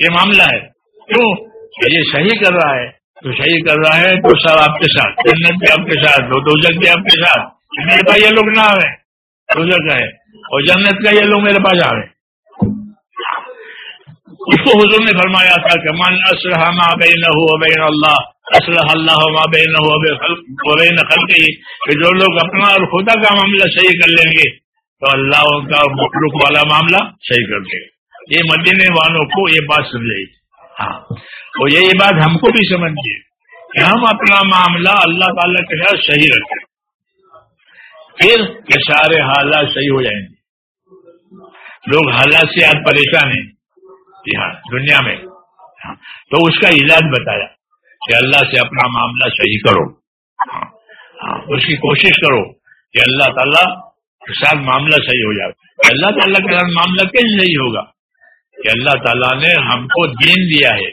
یہ معاملہ ہے۔ کیوں؟ یہ صحیح کر رہا ہے۔ تو صحیح کر رہا ہے تو سب آپ کے ساتھ، جنت بھی آپ کے ساتھ دو بھی آپ کے ساتھ۔ میرے پاس یہ لوگ نہ آئے دوزک ہے۔ اور جنت کا یہ لوگ میرے پاس آ رہے اس کو حضور نے فرمایا تھا کہ من اسلح ما بین بین اللہ اسلح اللہ ما بین بین خلقی، کہ جو لوگ اپنا اور خدا کا معاملہ صحیح کر لیں گے، تو اللہ ان کا مخلوق والا معاملہ صحیح کر دے یہ مدینے والوں کو یہ بات سمجھے ہاں۔ اور یہی بات ہم کو بھی سمجھیے کہ ہم اپنا معاملہ اللہ تعالیٰ کے ساتھ صحیح رکھیں۔ پھر یہ سارے حالات صحیح ہو جائیں گے۔ لوگ حالات سے آج پریشان ہیں۔ جی ہاں دنیا میں۔ ہاں، تو اس کا علاج بتایا کہ اللہ سے اپنا معاملہ صحیح کرو۔ ہاں،, ہاں اس کی کوشش کرو کہ اللہ تعالیٰ کے ساتھ معاملہ صحیح ہو جائے۔ اللہ تعالیٰ کے ساتھ معاملہ کیسے صحیح ہوگا؟ کہ اللہ تعالیٰ نے ہم کو دین دیا ہے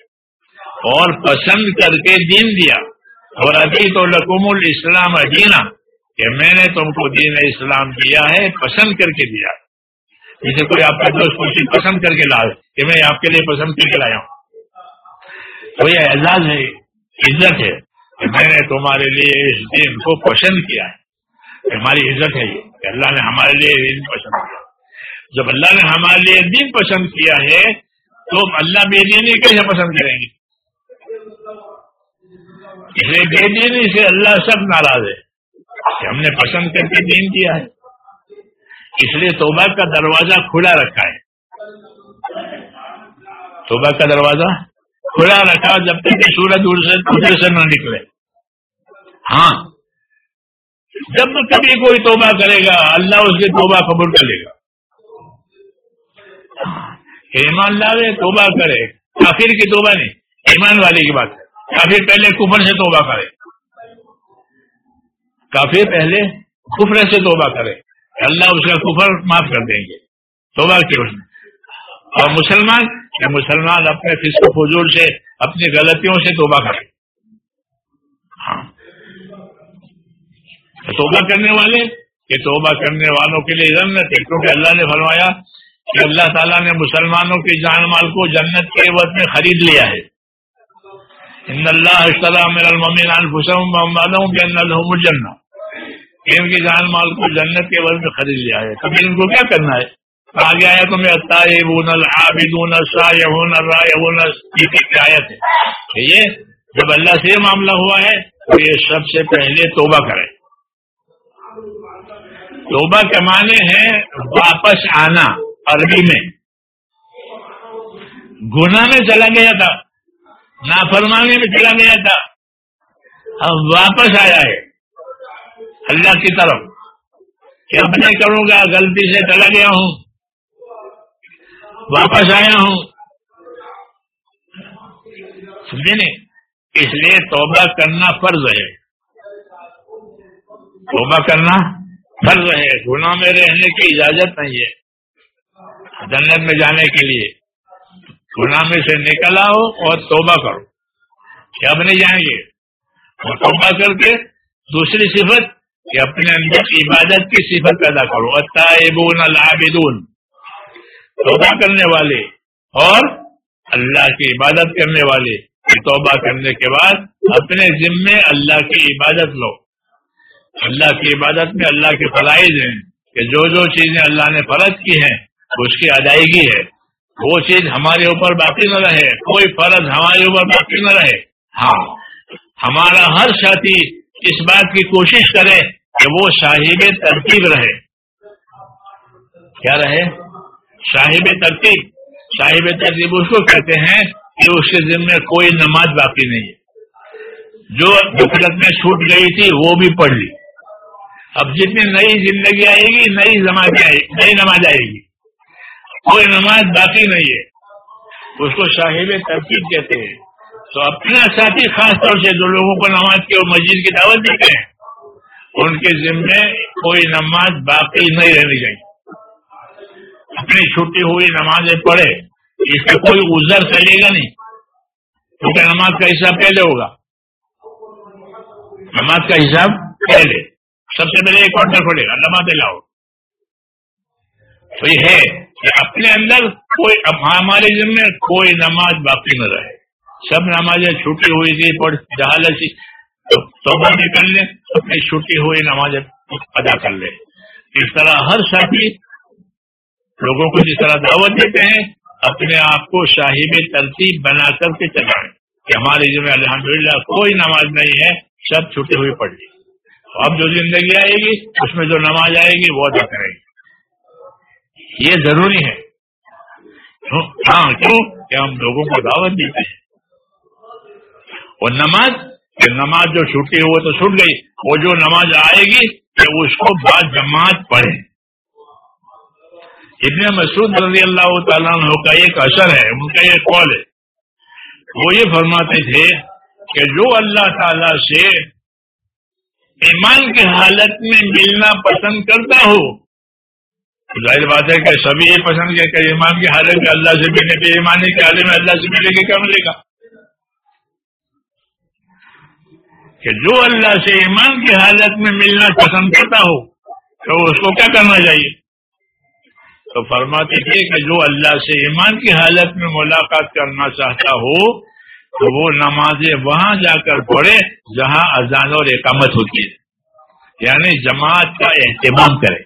اور پسند کر کے دین دیا۔ اور ابھی تو لکم الاسلام ادینا کہ میں نے تم کو دین اسلام دیا ہے، پسند کر کے دیا۔ جیسے کوئی آپ کا دوست کچھ پسند کر کے لا کہ میں آپ کے لیے پسند کر کے لایا ہوں۔ تو یہ اعزاز ہے عزت ہے کہ میں نے تمہارے لیے اس دن کو پسند کیا ہے۔ ہماری عزت ہے یہ کہ اللہ نے ہمارے لیے دن پسند کیا۔ جب اللہ نے ہمارے لیے دن پسند کیا ہے، تو اللہ بے دینی کیسے پسند کریں گے؟ اس لیے بے دینی سے اللہ سب ناراض ہے کہ ہم نے پسند کر کے دین دیا ہے۔ اس لیے توبہ کا دروازہ کھلا رکھا ہے۔ توبہ کا دروازہ کھلا رکھا جب تک کہ سورج ادھر سے نہ نکلے۔ ہاں۔ جب کبھی کوئی توبہ کرے گا، اللہ اس کی توبہ قبول کرے گا۔ ایمان لاوے، توبہ کرے۔ کافر کی توبہ نہیں، ایمان والے کی بات ہے۔ کافر پہلے کفر سے توبہ کرے۔ کافی پہلے کفر سے توبہ کرے۔ اللہ اس کا کفر معاف کر دیں گے۔ توبہ کی اس میں۔ اور مسلمان یا مسلمان، اپنے فسق فضول سے، اپنی غلطیوں سے توبہ کرے ہاں۔ توبہ کرنے والے، کہ توبہ کرنے والوں کے لیے جنت ہے، کیونکہ اللہ نے فرمایا کہ اللہ تعالیٰ نے مسلمانوں کی جان مال کو جنت کے وقت میں خرید لیا ہے۔ ان اللہ الجنہ۔ ان کی جان مال کو جنت کے ورد میں خرید لیا ہے۔ تو پھر ان کو کیا کرنا ہے؟ آگے آیا تمہیں الطاعبون العابدون السائحون الرائحون۔ کی آیت ہے۔ یہ جب اللہ سے یہ معاملہ ہوا ہے تو یہ سب سے پہلے توبہ کرے۔ توبہ کے معنی ہے واپس آنا عربی میں۔ گناہ میں چلا گیا تھا۔ نافرمانی میں چلا گیا تھا۔ اب واپس آیا ہے۔ اللہ کی طرف کہ اب نہیں کروں گا، غلطی سے چلا گیا ہوں، واپس آیا ہوں۔ سمجھے نہیں؟ اس لیے توبہ کرنا فرض ہے۔ توبہ کرنا فرض ہے۔ گناہ میں رہنے کی اجازت نہیں ہے۔ جنت میں جانے کے لیے۔ گناہ میں سے نکل آؤ اور توبہ کرو۔ کہ اب نہیں جائیں گے۔ اور توبہ کر کے دوسری صفت کہ اپنے اندر عبادت کی صفت پیدا کرو۔ اتائبون العابدون۔ توبہ کرنے والے اور اللہ کی عبادت کرنے والے۔ توبہ کرنے کے بعد اپنے ذمے اللہ کی عبادت لو۔ اللہ کی عبادت میں اللہ کے فرائض ہیں کہ جو جو چیزیں اللہ نے فرض کی ہیں، اس کی ادائیگی ہے۔ وہ چیز ہمارے اوپر باقی نہ رہے۔ کوئی فرض ہمارے اوپر باقی نہ رہے۔ ہاں ہمارا ہر ساتھی اس بات کی کوشش کرے کہ وہ صاحب ترتیب رہے۔ کیا رہے؟ صاحب ترتیب۔ صاحب ترتیب اس کو کہتے ہیں کہ اس کے ذمے کوئی نماز باقی نہیں ہے۔ جو دفرت میں چھوٹ گئی تھی وہ بھی پڑھ لی۔ اب جتنی نئی زندگی آئے گی، نئی نماز آئے گی، نئی نماز آئے گی۔ کوئی نماز باقی نہیں ہے۔ اس کو صاحب ترتیب کہتے ہیں۔ تو اپنا ساتھی خاص طور سے جو لوگوں کو نماز کی اور مسجد کی دعوت دیتے ہیں ان کے ذمے کوئی نماز باقی نہیں رہنی چاہیے۔ اپنی چھٹی ہوئی نمازیں پڑھے، اس کا کوئی ازر چلے گا نہیں۔ کیونکہ نماز کا حساب پہلے ہوگا۔ نماز کا حساب پہلے۔ سب سے پہلے ایک آڈر کھولے گا نماز لاؤ تو یہ ہے کہ اپنے اندر کوئی، ہمارے ذمہ کوئی نماز باقی نہ رہے۔ سب نمازیں چھوٹی ہوئی تھی، پڑھ جہاز توبہ بھی کر لیں۔ اپنی چھٹی ہوئی نماز ادا کر لیں اس طرح ہر ساتھی لوگوں کو جس طرح دعوت دیتے ہیں، اپنے آپ کو صاحب ترتیب بنا کر کے چلائیں۔ کہ ہماری ذمہ الحمد للہ کوئی نماز نہیں ہے سب چھٹی ہوئی پڑ لی اب جو زندگی آئے گی، اس میں جو نماز آئے گی، وہ ادا کرے گی یہ ضروری ہے۔ ہاں کیوں؟ کہ ہم لوگوں کو دعوت دیتے ہیں۔ اور نماز کہ نماز جو چھٹی ہو تو چھوٹ گئی، وہ جو نماز آئے گی کہ اس کو بعد جماعت پڑھے ابن مسعود رضی اللہ تعالیٰ عنہ کا ایک اثر ہے، ان کا یہ قول ہے۔ وہ یہ فرماتے تھے کہ جو اللہ تعالی سے ایمان کی حالت میں ملنا پسند کرتا ہو ظاہر بات ہے کہ سبھی یہ پسند کیا کہ ایمان کی حالت میں اللہ سے ملنے پہ ایمانی کے حالت میں اللہ سے ملے گی کیا ملے گا؟ کہ جو اللہ سے ایمان کی حالت میں ملنا پسند کرتا ہو، تو اس کو کیا کرنا چاہیے؟ تو فرماتے تھے کہ جو اللہ سے ایمان کی حالت میں ملاقات کرنا چاہتا ہو، تو وہ نمازیں وہاں جا کر پڑھے جہاں اذان اور اقامت ہوتی ہے۔ یعنی جماعت کا اہتمام کرے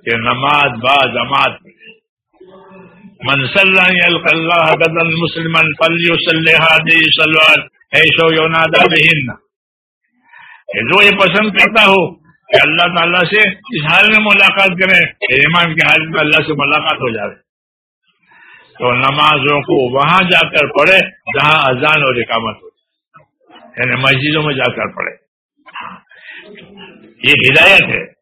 کہ نماز با جماعت منصل مسلم پلی سلوار ایشو یونادا بہن۔ جو یہ پسند کرتا ہو، کہ اللہ تعالیٰ سے اس حال میں ملاقات کریں ایمان کے حال میں اللہ سے ملاقات ہو جائے۔ تو نمازوں کو وہاں جا کر پڑھے، جہاں اذان اور اقامت ہو۔ یعنی مسجدوں میں جا کر پڑھے۔ یہ ہدایت ہے۔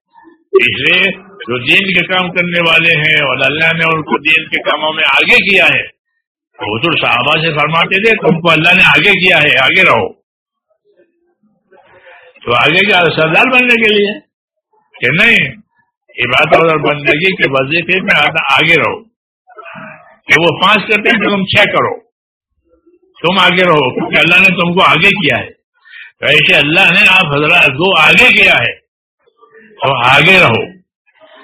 اس لیے جو دین کے کام کرنے والے ہیں اور اللہ نے ان کو دین کے کاموں میں آگے کیا ہے حضور صحابہ سے فرماتے تھے، تم کو اللہ نے آگے کیا ہے، آگے رہو۔ تو آگے کیا سردار بننے کے لیے۔ کہ نہیں عبادت اور بندگی کے وظیفے میں آگے رہو۔ کہ وہ پانچ کرتے ہیں تو تم چھ کرو۔ تم آگے رہو، کیونکہ اللہ نے تم کو آگے کیا ہے۔ تو ایسے اللہ نے آپ حضرات کو آگے کیا ہے۔ تو آگے رہو۔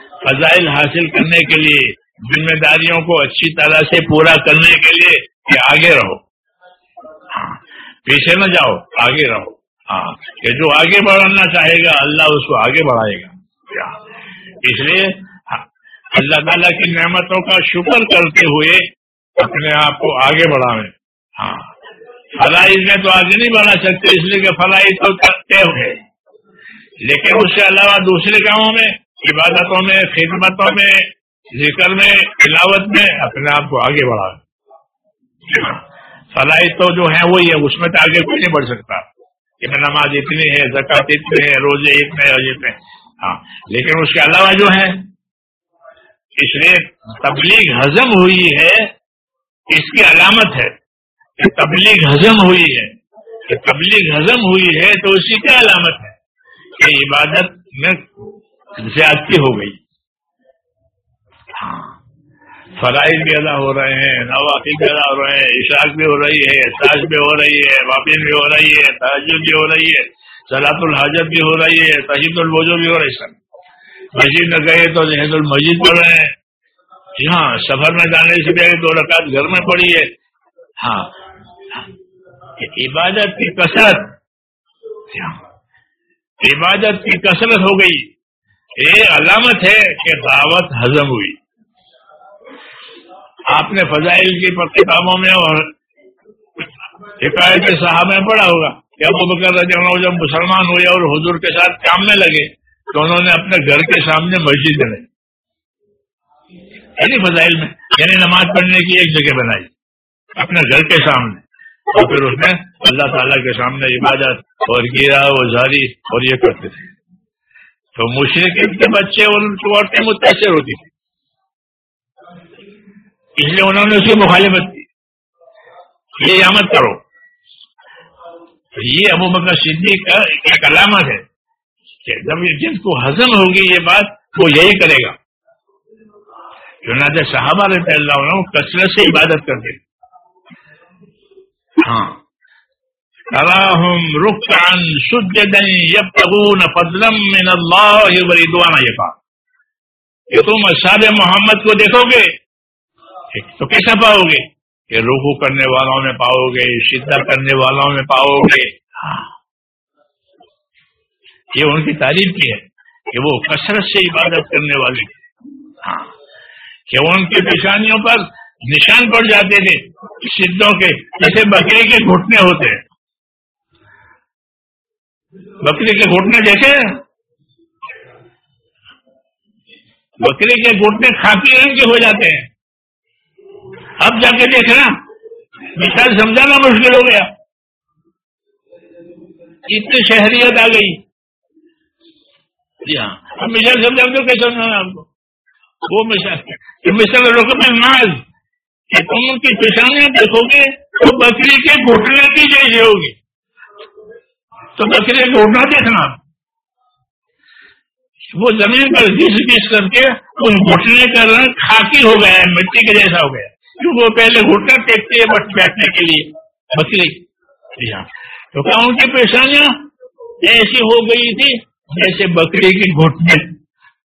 فضائل حاصل کرنے کے لیے، ذمہ داریوں کو اچھی طرح سے پورا کرنے کے لیے کہ آگے رہو۔ پیچھے نہ جاؤ، آگے رہو۔ ہاں کہ جو آگے بڑھنا چاہے گا، اللہ اس کو آگے بڑھائے گا۔ اس لیے اللہ تعالیٰ کی نعمتوں کا شکر کرتے ہوئے اپنے آپ کو آگے بڑھاویں۔ ہاں۔ فلائی میں تو آگے نہیں بڑھا سکتے، اس لیے کہ فلائی تو کرتے ہوئے۔ لیکن اس سے علاوہ دوسرے کاموں میں، عبادتوں میں، خدمتوں میں، ذکر میں، تلاوت میں اپنے آپ کو آگے بڑھا فلائی تو جو ہے وہی ہے اس میں تو آگے کوئی نہیں بڑھ سکتا۔ کہ میں نماز اتنی ہے زکات اتنے ہے روزے اتنے اور اتنے ہاں لیکن اس کے علاوہ جو ہے، اس لیے تبلیغ ہزم ہوئی ہے، اس کی علامت ہے کہ تبلیغ ہزم ہوئی ہے۔ کہ تبلیغ ہزم ہوئی ہے تو اس کی کیا علامت ہے؟ کہ عبادت میں زیادتی ہو گئی۔ ہاں۔ فرائض بھی ادا ہو رہے ہیں نوافی بھی ادا ہو رہے ہیں اشاق بھی ہو رہی ہے ساج بھی ہو رہی ہے واپن بھی ہو رہی ہے تحجد بھی ہو رہی ہے سلاط الحاجت بھی ہو رہی ہے تجید البوجو بھی ہو رہی سر مسجد میں گئے تو جہد المسجد پڑھ رہے ہیں۔ جی ہاں سفر میں جانے سے پہلے دو رکعت گھر میں پڑی ہے۔ ہاں۔ عبادت کی کثرت۔ جی ہاں۔ عبادت کی کثرت ہو گئی۔ یہ علامت ہے کہ دعوت ہزم ہوئی۔ آپ نے فضائل کی کتابوں میں اور حکایت صاحب میں پڑھا ہوگا کہ ابو بکر رضی اللہ جب مسلمان ہوئے اور حضور کے ساتھ کام میں لگے تو انہوں نے اپنے گھر کے سامنے مسجد بنائی۔ یعنی فضائل میں یعنی نماز پڑھنے کی ایک جگہ بنائی، اپنے گھر کے سامنے۔ اور پھر اس نے اللہ تعالیٰ کے سامنے عبادت اور گیرا اور جاری اور یہ کرتے تھے۔ تو مشرق کے بچے اور ان عورتیں متاثر ہوتی تھی اس لیے انہوں نے اس کی مخالفت کی یہ آمد کرو یہ ابو بکر صدیق کا ایک علامت ہے کہ جب جن کو ہزم ہوگی یہ بات وہ یہی کرے گا چنانچہ صحابہ رہتے اللہ عنہ کثرت سے عبادت کرتے ہاں تراہم رکعن سجدن یبتغون فضلا من اللہ ورضوانا یہ کہا کہ تم اصحاب محمد کو دیکھو گے تو کیسا پاؤ گے؟ کہ روکو کرنے والوں میں پاؤ گے، شدت کرنے والوں میں پاؤ گے۔ یہ ان کی تعریف کی ہے کہ وہ کثرت سے عبادت کرنے والے ہاں کہ ان کی پیشانیوں پر نشان پڑ جاتے تھے سدھوں کے، جیسے بکرے کے گھٹنے ہوتے ہیں۔ بکرے کے گھٹنے دیکھے بکرے کے گھٹنے کھاتی رنگ کے ہو جاتے ہیں۔ اب جا کے دیکھنا۔ مثال سمجھانا مشکل ہو گیا۔ اتنی شہریت آ گئی۔ جی ہاں۔ اب مثال سمجھا تو کیسے سمجھانا آپ کو؟ وہ مثال۔ مثال رقم ناز کہ تم ان کی پیشانیاں دیکھو گے تو بکری کے گھٹنے کی جیسے ہوگی تو بکری گھٹنا دیکھنا۔ وہ زمین پر گھس گھس کر کے اس گھٹنے کا رنگ خاکی ہو گیا ہے، مٹی کے جیسا ہو گیا۔ کیونکہ وہ پہلے گھٹنا ٹیکتے ہے بس بیٹھنے کے لیے۔ بکری جی ہاں۔ تو کیا ان کی پیشانیاں ایسی ہو گئی تھی جیسے بکری کی گھٹنے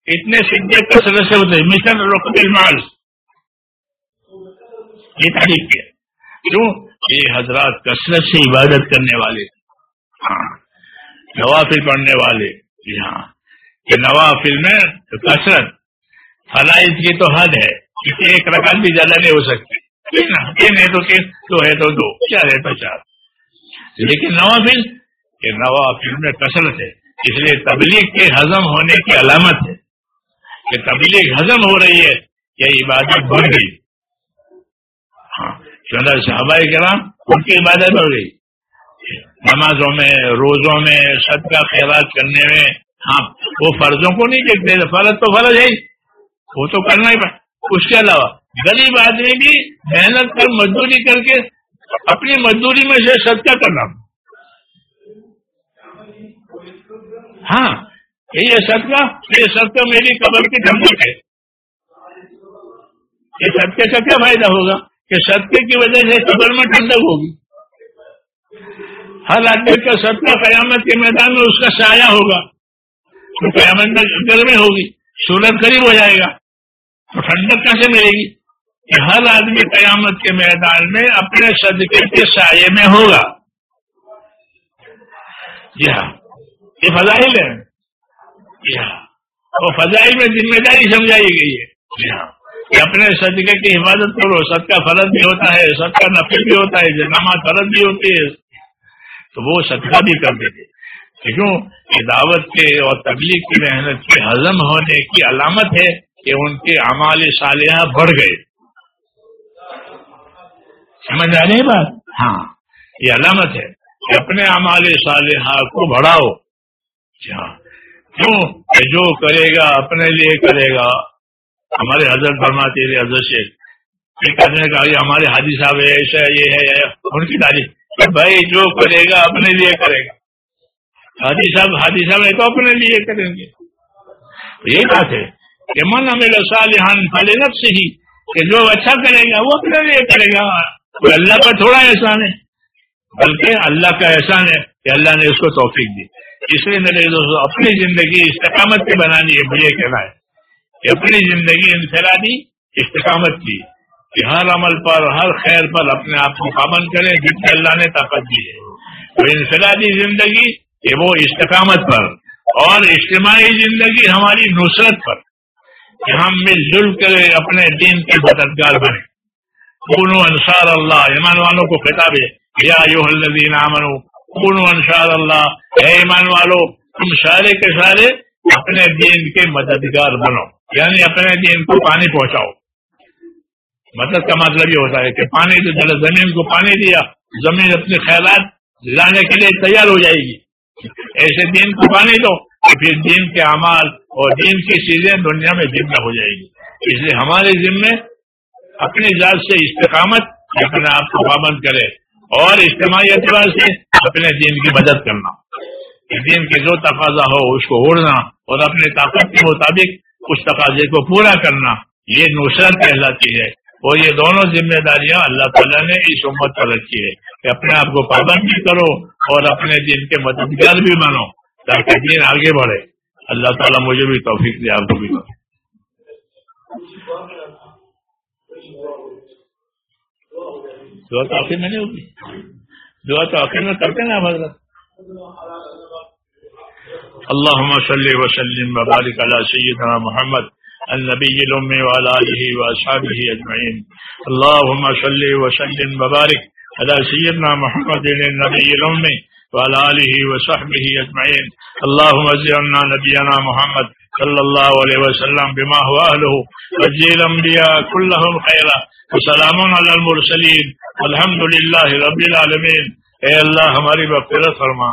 اتنے سیدھے کثرت سے ہوتے مشن رقب المال۔ یہ تعریف کیا کیوں؟ یہ حضرات کثرت سے عبادت کرنے والے۔ ہاں۔ نوافل پڑھنے والے۔ جی ہاں۔ یہ نوافل میں کثرت۔ فلائز کی تو حد ہے۔ کیونکہ ایک رقم بھی زیادہ نہیں ہو سکتی۔ تین ہے تو تین دو ہے تو دو۔ چار ہے تو چار لیکن نوافل، یہ نوافل میں کثرت ہے۔ اس لیے تبلیغ کے ہضم ہونے کی علامت ہے۔ کہ تبلیغ ہضم ہو رہی ہے یہ عبادت بڑھ گئی۔ ہاں صحابہ کرام ان کی عبادت بڑھ گئی۔ نمازوں میں، روزوں میں سب کا خیرات کرنے میں ہاں وہ فرضوں کو نہیں دیکھتے، فرض تو فرض ہے وہ تو کرنا ہی پڑتا۔ اس کے علاوہ غریب آدمی بھی محنت کر، مزدوری کر کے اپنی مزدوری میں سے صدقہ کرنا۔ ہاں یہ صدقہ یہ صدقہ میری قبر کی دھمک ہے یہ صدقے کا کیا فائدہ ہوگا؟ کہ صدقے کی وجہ سے قبر میں ٹھنڈک ہوگی۔ ہر آدمی کا صدقہ قیامت کے میدان میں اس کا سایہ ہوگا۔ تو قیامت میں گرمی ہوگی، سورج قریب ہو جائے گا۔ ٹھنڈک کیسے ملے گی؟ کہ ہر آدمی قیامت کے میدان میں اپنے صدقے کے سائے میں ہوگا۔ جی ہاں یہ فضائل ہے جی ہاں وہ فضائل میں ذمہ داری سمجھائی گئی ہے۔ جی ہاں کہ اپنے صدقے کی حفاظت کرو۔ سب کا فرض بھی ہوتا ہے سب کا نفل بھی ہوتا ہے جنامات فرض بھی ہوتی ہے۔ تو وہ صدقہ بھی کر دیتے کیوں؟ کہ دعوت کے اور تبلیغ کی محنت کے ہضم ہونے کی علامت ہے۔ کہ ان کے اعمال صالحہ بڑھ گئے۔ سمجھ آ رہی بات؟ ہاں۔ یہ علامت ہے کہ اپنے اعمال صالحہ کو بڑھاؤ۔ ہاں کیوں؟ کہ جو کرے گا اپنے لیے کرے گا۔ ہمارے حضرت فرماتے تھے حضرت سے کہا کہ ہمارے حاجی صاحب ہے ایسا یہ ہے ان کی تعریف۔ بھائی جو کرے گا اپنے لیے کرے گا۔ حاجی صاحب حاجی صاحب ہے تو اپنے لیے کریں گے۔ یہ بات ہے۔ کہ من ہمیں صالحان پہلے سے ہی کہ جو اچھا کرے گا، وہ اپنے لیے کرے گا. کوئی اللہ کا تھوڑا احسان ہے. بلکہ اللہ کا احسان ہے کہ اللہ نے اس کو توفیق دی. اس لیے میرے دوستوں اپنی زندگی استقامت کے بنانی ہے، مجھے کہنا ہے. کہ اپنی زندگی انفرادی استقامت کی. کہ ہر عمل پر، ہر خیر پر اپنے آپ کو پابند کریں، جس سے اللہ نے طاقت دی ہے. تو انفرادی زندگی، کہ وہ استقامت پر اور اجتماعی زندگی ہماری نصرت پر. کہ ہم مل جل کر اپنے دین کے مددگار بنے کونو انصار اللہ، ایمان والوں کو خطاب ہے۔ یا یو الدین امن کونو انصار اللہ۔ اے ایمان والو، تم سارے کے سارے اپنے دین کے مددگار بنو۔ یعنی اپنے دین کو پانی پہنچاؤ۔ مدد کا مطلب یہ ہوتا ہے کہ پانی تو زمین کو پانی دیا، زمین اپنے خیالات لانے کے لیے تیار ہو جائے گی۔ ایسے دین کو پانی دو۔ پھر دین کے اعمال اور دین کی چیزیں دنیا میں ذمہ ہو جائے گی۔ اس لیے ہمارے ذمے اپنی ذات سے استقامت اپنے آپ کو پابند کرے اور اجتماعی اعتبار سے اپنے دین کی مدد کرنا۔ دین کے جو تقاضا ہو اس کو اوڑھنا اور اپنے طاقت کے مطابق اس تقاضے کو پورا کرنا، یہ نصرت کہلاتی ہے۔ وہ یہ دونوں ذمہ داریاں اللہ تعالیٰ نے اس امت پر رکھی ہے کہ اپنے آپ کو پابند بھی کرو اور اپنے دین کے مددگار بھی بنو۔ تاکہ دین آگے بڑھے۔ اللہ تعالیٰ مجھے بھی توفیق دے، آپ کو بھی۔ دعا تو آخر میں نہیں ہوگی دعا تو آخر میں کرتے نا حضرت۔ اللهم صل وسلم وبارك على سيدنا محمد النبي الأمي وعلى آله وأصحابه أجمعين اللهم صل وسلم وبارك على سيدنا محمد النبي الأمي وعلى آله وصحبه أجمعين. اللهم زرنا نبينا محمد صلى الله عليه وسلم بما هو أهله. وجه الأنبياء كلهم خيرا. وسلام على المرسلين. والحمد لله رب العالمين. اے اللہ ہماری مغفرت فرما.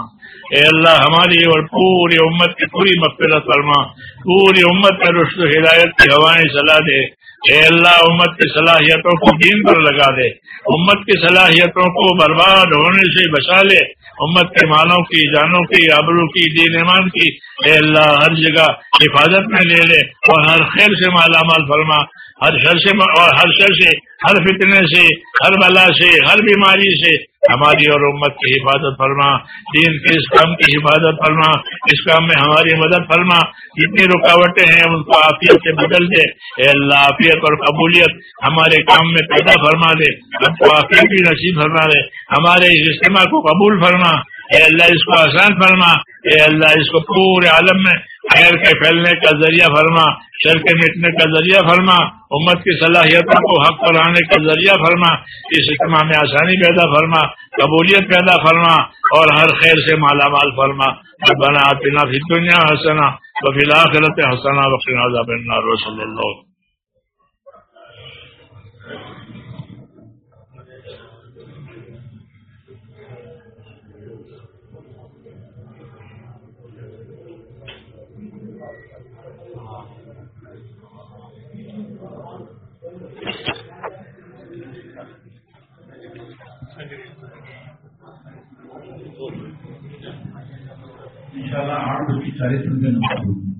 اے اللہ ہماری اور پوری امت کی پوری مغفرت فرما. پوری امت کا رشت و ہدایت کی ہوائیں صلاح دے. اے اللہ امت کی صلاحیتوں کو دین پر لگا دے. امت کی صلاحیتوں کو برباد ہونے سے بچا لے. امت کے مالوں کی، جانوں کی، آبرو کی، دین ایمان کی، اے اللہ، ہر جگہ حفاظت میں لے لے اور ہر خیر سے مالا مال فرما۔ ہر شر سے، اور ہر شر سے، ہر فتنے سے، ہر بلا سے، ہر بیماری سے ہماری اور امت کی حفاظت فرما، دین کے اس کام کی حفاظت فرما، اس کام میں ہماری مدد فرما۔ جتنی رکاوٹیں ہیں، ان کو عافیت سے بدل دے۔ اے اللہ، عافیت اور قبولیت ہمارے کام میں پیدا فرما دے۔ ہم کو عافیت بھی نصیب فرما دے۔ ہمارے اس اجتماع کو قبول فرما۔ اے اللہ اس کو آسان فرما، اے اللہ اس کو پورے عالم میں خیر کے پھیلنے کا ذریعہ فرما، شر کے مٹنے کا ذریعہ فرما، امت کی صلاحیتوں کو حق پر آنے کا ذریعہ فرما، اس اجتماع میں آسانی پیدا فرما، قبولیت پیدا فرما، اور ہر خیر سے مالا مال فرما۔ بنا پنا فی دنیا حسنا و فی الآخرت حسنا وقنا عذاب النار صلی اللہ انشاءاللہ آٹھ بجے چالیس منٹ